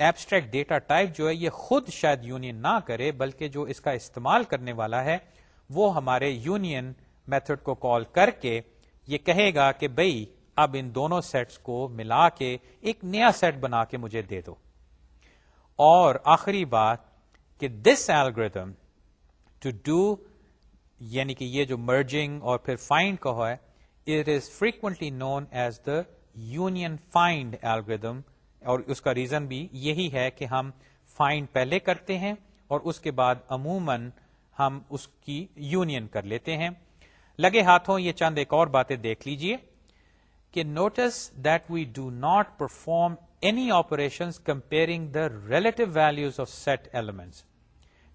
ایبسٹریکٹ ڈیٹا ٹائپ جو ہے، یہ خود شاید یونین نہ کرے، بلکہ جو اس کا استعمال کرنے والا ہے، وہ ہمارے یونین میتھڈ کو کال کر کے یہ کہے گا کہ بھائی اب ان دونوں سیٹس کو ملا کے ایک نیا سیٹ بنا کے مجھے دے دو۔ اور آخری بات کہ دس ایلگردم ٹو ڈو یعنی کہ یہ جو مرجنگ اور پھر فائنڈ کا ہے it is frequently known as the union find algorithm اور اس کا ریزن بھی یہی ہے کہ ہم فائنڈ پہلے کرتے ہیں اور اس کے بعد عموماً ہم اس کی یونین کر لیتے ہیں۔ لگے ہاتھوں یہ چند ایک اور باتیں دیکھ لیجیے۔ کہ notice that we do not perform any operation comparing the relative values of set elements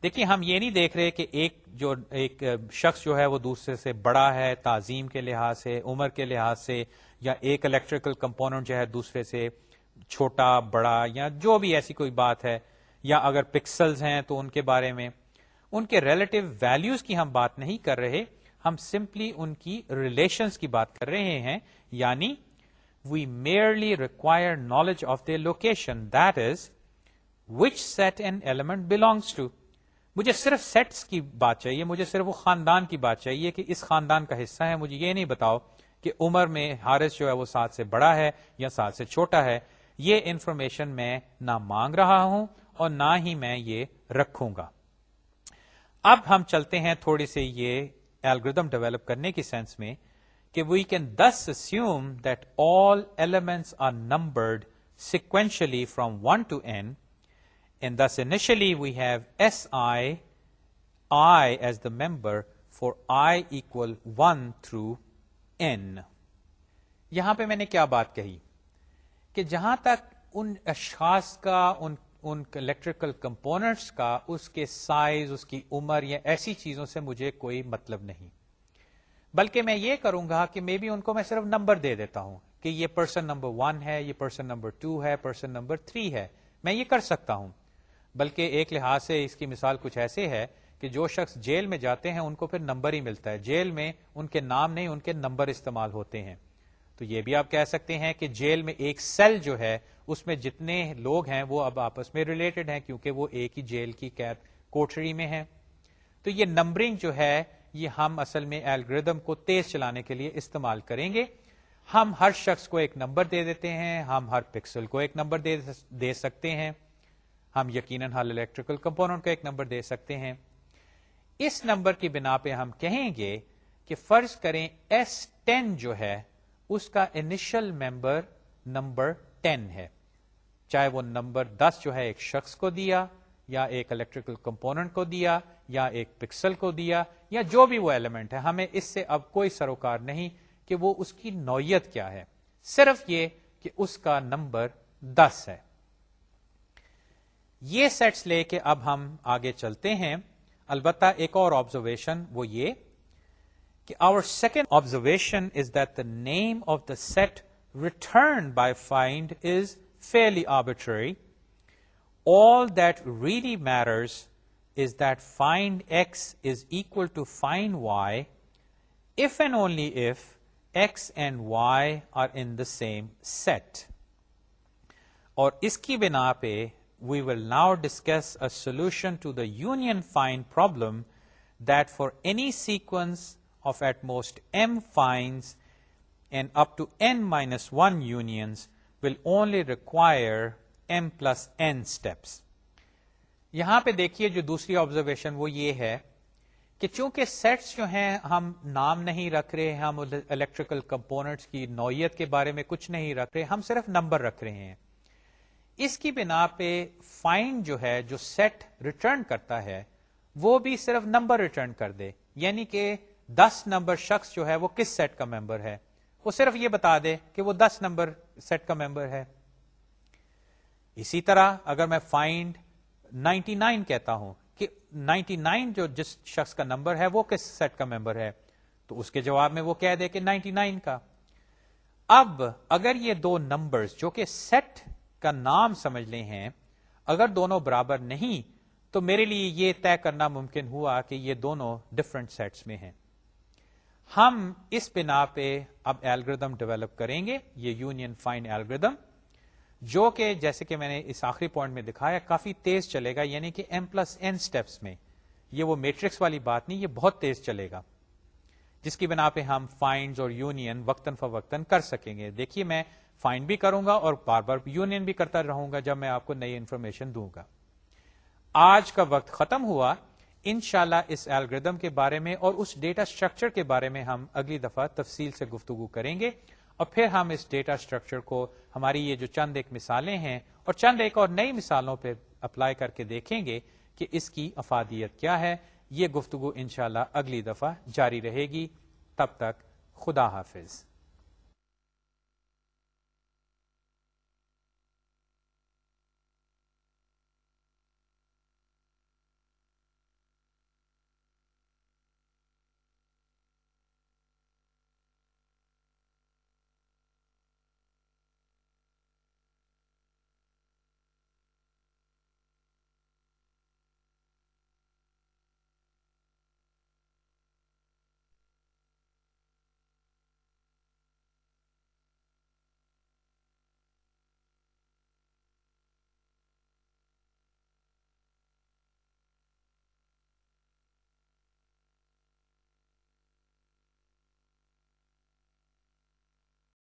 دیکھیے، ہم یہ نہیں دیکھ رہے کہ ایک جو، ایک شخص جو ہے وہ دوسرے سے بڑا ہے تعظیم کے لحاظ سے، عمر کے لحاظ سے، یا ایک الیکٹریکل کمپوننٹ جو ہے دوسرے سے چھوٹا، بڑا، یا جو بھی ایسی کوئی بات ہے، یا اگر پکسلز ہیں تو ان کے بارے میں۔ ان کے ریلیٹو ویلوز کی ہم بات نہیں کر رہے، ہم سمپلی ان کی ریلیشنز کی بات کر رہے ہیں۔ یعنی we merely require knowledge of the location that is which set and element belongs to مجھے صرف سیٹس کی بات چاہیے، مجھے صرف وہ خاندان کی بات چاہیے کہ اس خاندان کا حصہ ہے، مجھے یہ نہیں بتاؤ کہ عمر میں ہارس جو ہے وہ سات سے بڑا ہے یا سات سے چھوٹا ہے۔ یہ انفارمیشن میں نہ مانگ رہا ہوں اور نہ ہی میں یہ رکھوں گا۔ اب ہم چلتے ہیں تھوڑی سی یہ ایلگردم ڈیولپ کرنے کی سینس میں۔ کہ we can this assume that all elements are numbered sequentially from one to n and this initially we have S I I as the member for I equal one through n یہاں پہ میں نے کیا بات کہی کہ جہاں تک ان اشخاص کا، ان ان الیکٹریکل کمپوننٹس کا، اس کے سائز اس کی عمر یا ایسی چیزوں سے مجھے کوئی مطلب نہیں۔ بلکہ میں یہ کروں گا کہ مے بی ان کو میں صرف نمبر دے دیتا ہوں کہ یہ پرسن نمبر ون ہے، یہ پرسن نمبر ٹو ہے پرسن نمبر تھری ہے۔ میں یہ کر سکتا ہوں۔ بلکہ ایک لحاظ سے اس کی مثال کچھ ایسے ہے کہ جو شخص جیل میں جاتے ہیں، ان کو پھر نمبر ہی ملتا ہے۔ جیل میں ان کے نام نہیں، ان کے نمبر استعمال ہوتے ہیں۔ تو یہ بھی آپ کہہ سکتے ہیں کہ جیل میں ایک سیل جو ہے، اس میں جتنے لوگ ہیں، وہ اب آپس میں ریلیٹڈ ہیں کیونکہ وہ ایک ہی جیل کی قید کوٹری میں ہے تو یہ نمبرنگ جو ہے یہ ہم اصل میں الگریدم کو تیز چلانے کے لیے استعمال کریں گے۔ ہم ہر شخص کو ایک نمبر دے دیتے ہیں، ہم ہر پکسل کو ایک نمبر دے سکتے ہیں۔ ہم یقیناً ہر الیکٹریکل کمپوننٹ کو ایک نمبر دے سکتے ہیں۔ اس نمبر کی بنا پہ ہم کہیں گے کہ فرض کریں ایس ٹین جو ہے، اس کا انیشل ممبر نمبر ٹین ہے۔ چاہے وہ نمبر دس جو ہے ایک شخص کو دیا یا ایک الیکٹریکل کمپوننٹ کو دیا، یا ایک پکسل کو دیا، یا جو بھی وہ ایلیمنٹ ہے، ہمیں اس سے اب کوئی سروکار نہیں کہ وہ اس کی نوعیت کیا ہے۔ صرف یہ کہ اس کا نمبر دس ہے۔ یہ سیٹس لے کے اب ہم آگے چلتے ہیں۔ البتہ ایک اور آبزرویشن وہ یہ کہ our second observation is that the name of the set return by find is fairly arbitrary all that really matters is that find X is equal to find Y if and only if X and Y are in the same set اور اس کی بنا پہ we will now discuss a solution to the union find problem that for any sequence of at most M finds end up to n minus one unions will only require M plus n steps یہاں پہ دیکھیے جو دوسری observation وہ یہ ہے کہ چونکہ سیٹس جو ہیں ہم نام نہیں رکھ رہے ہم الیکٹریکل کمپوننٹس کی نوعیت کے بارے میں کچھ نہیں رکھ رہے، ہم صرف نمبر رکھ رہے ہیں۔ اس کی بنا پہ فائنڈ جو ہے، جو سیٹ ریٹرن کرتا ہے، وہ بھی صرف نمبر ریٹرن کر دے۔ یعنی کہ دس نمبر شخص جو ہے، وہ کس سیٹ کا ممبر ہے؟ وہ صرف یہ بتا دے کہ وہ دس نمبر سیٹ کا ممبر ہے۔ اسی طرح اگر میں فائنڈ نائنٹی نائن کہتا ہوں کہ نائنٹی نائن جو جس شخص کا نمبر ہے وہ کس سیٹ کا ممبر ہے، تو اس کے جواب میں وہ کہہ دے کہ نائنٹی نائن کا۔ اب اگر یہ دو نمبرز جو کہ سیٹ کا نام سمجھ لے ہیں، اگر دونوں برابر نہیں، تو میرے لیے یہ طے کرنا ممکن ہوا کہ یہ دونوں ڈفرنٹ سیٹس میں ہیں۔ ہم اس بنا پہ اب ایلگردم ڈیولپ کریں گے، یہ یونین فائن ایلگردم جو کہ جیسے کہ میں نے اس آخری پوائنٹ میں دکھایا، کافی تیز چلے گا یعنی کہ ایم پلس این اسٹیپس میں۔ یہ وہ میٹرکس والی بات نہیں، یہ بہت تیز چلے گا۔ جس کی بنا پہ ہم فائنڈ اور یونین وقتاً فوقتاً کر سکیں گے۔ دیکھیے، میں فائنڈ بھی کروں گا اور بار بار یونین بھی کرتا رہوں گا جب میں آپ کو نئی انفارمیشن دوں گا۔ آج کا وقت ختم ہوا۔ انشاءاللہ اس الگریدم کے بارے میں اور اس ڈیٹا اسٹرکچر کے بارے میں ہم اگلی دفعہ تفصیل سے گفتگو کریں گے۔ اور پھر ہم اس ڈیٹا اسٹرکچر کو ہماری یہ جو چند ایک مثالیں ہیں اور چند ایک اور نئی مثالوں پہ اپلائی کر کے دیکھیں گے کہ اس کی افادیت کیا ہے۔ یہ گفتگو انشاءاللہ اگلی دفعہ جاری رہے گی۔ تب تک خدا حافظ۔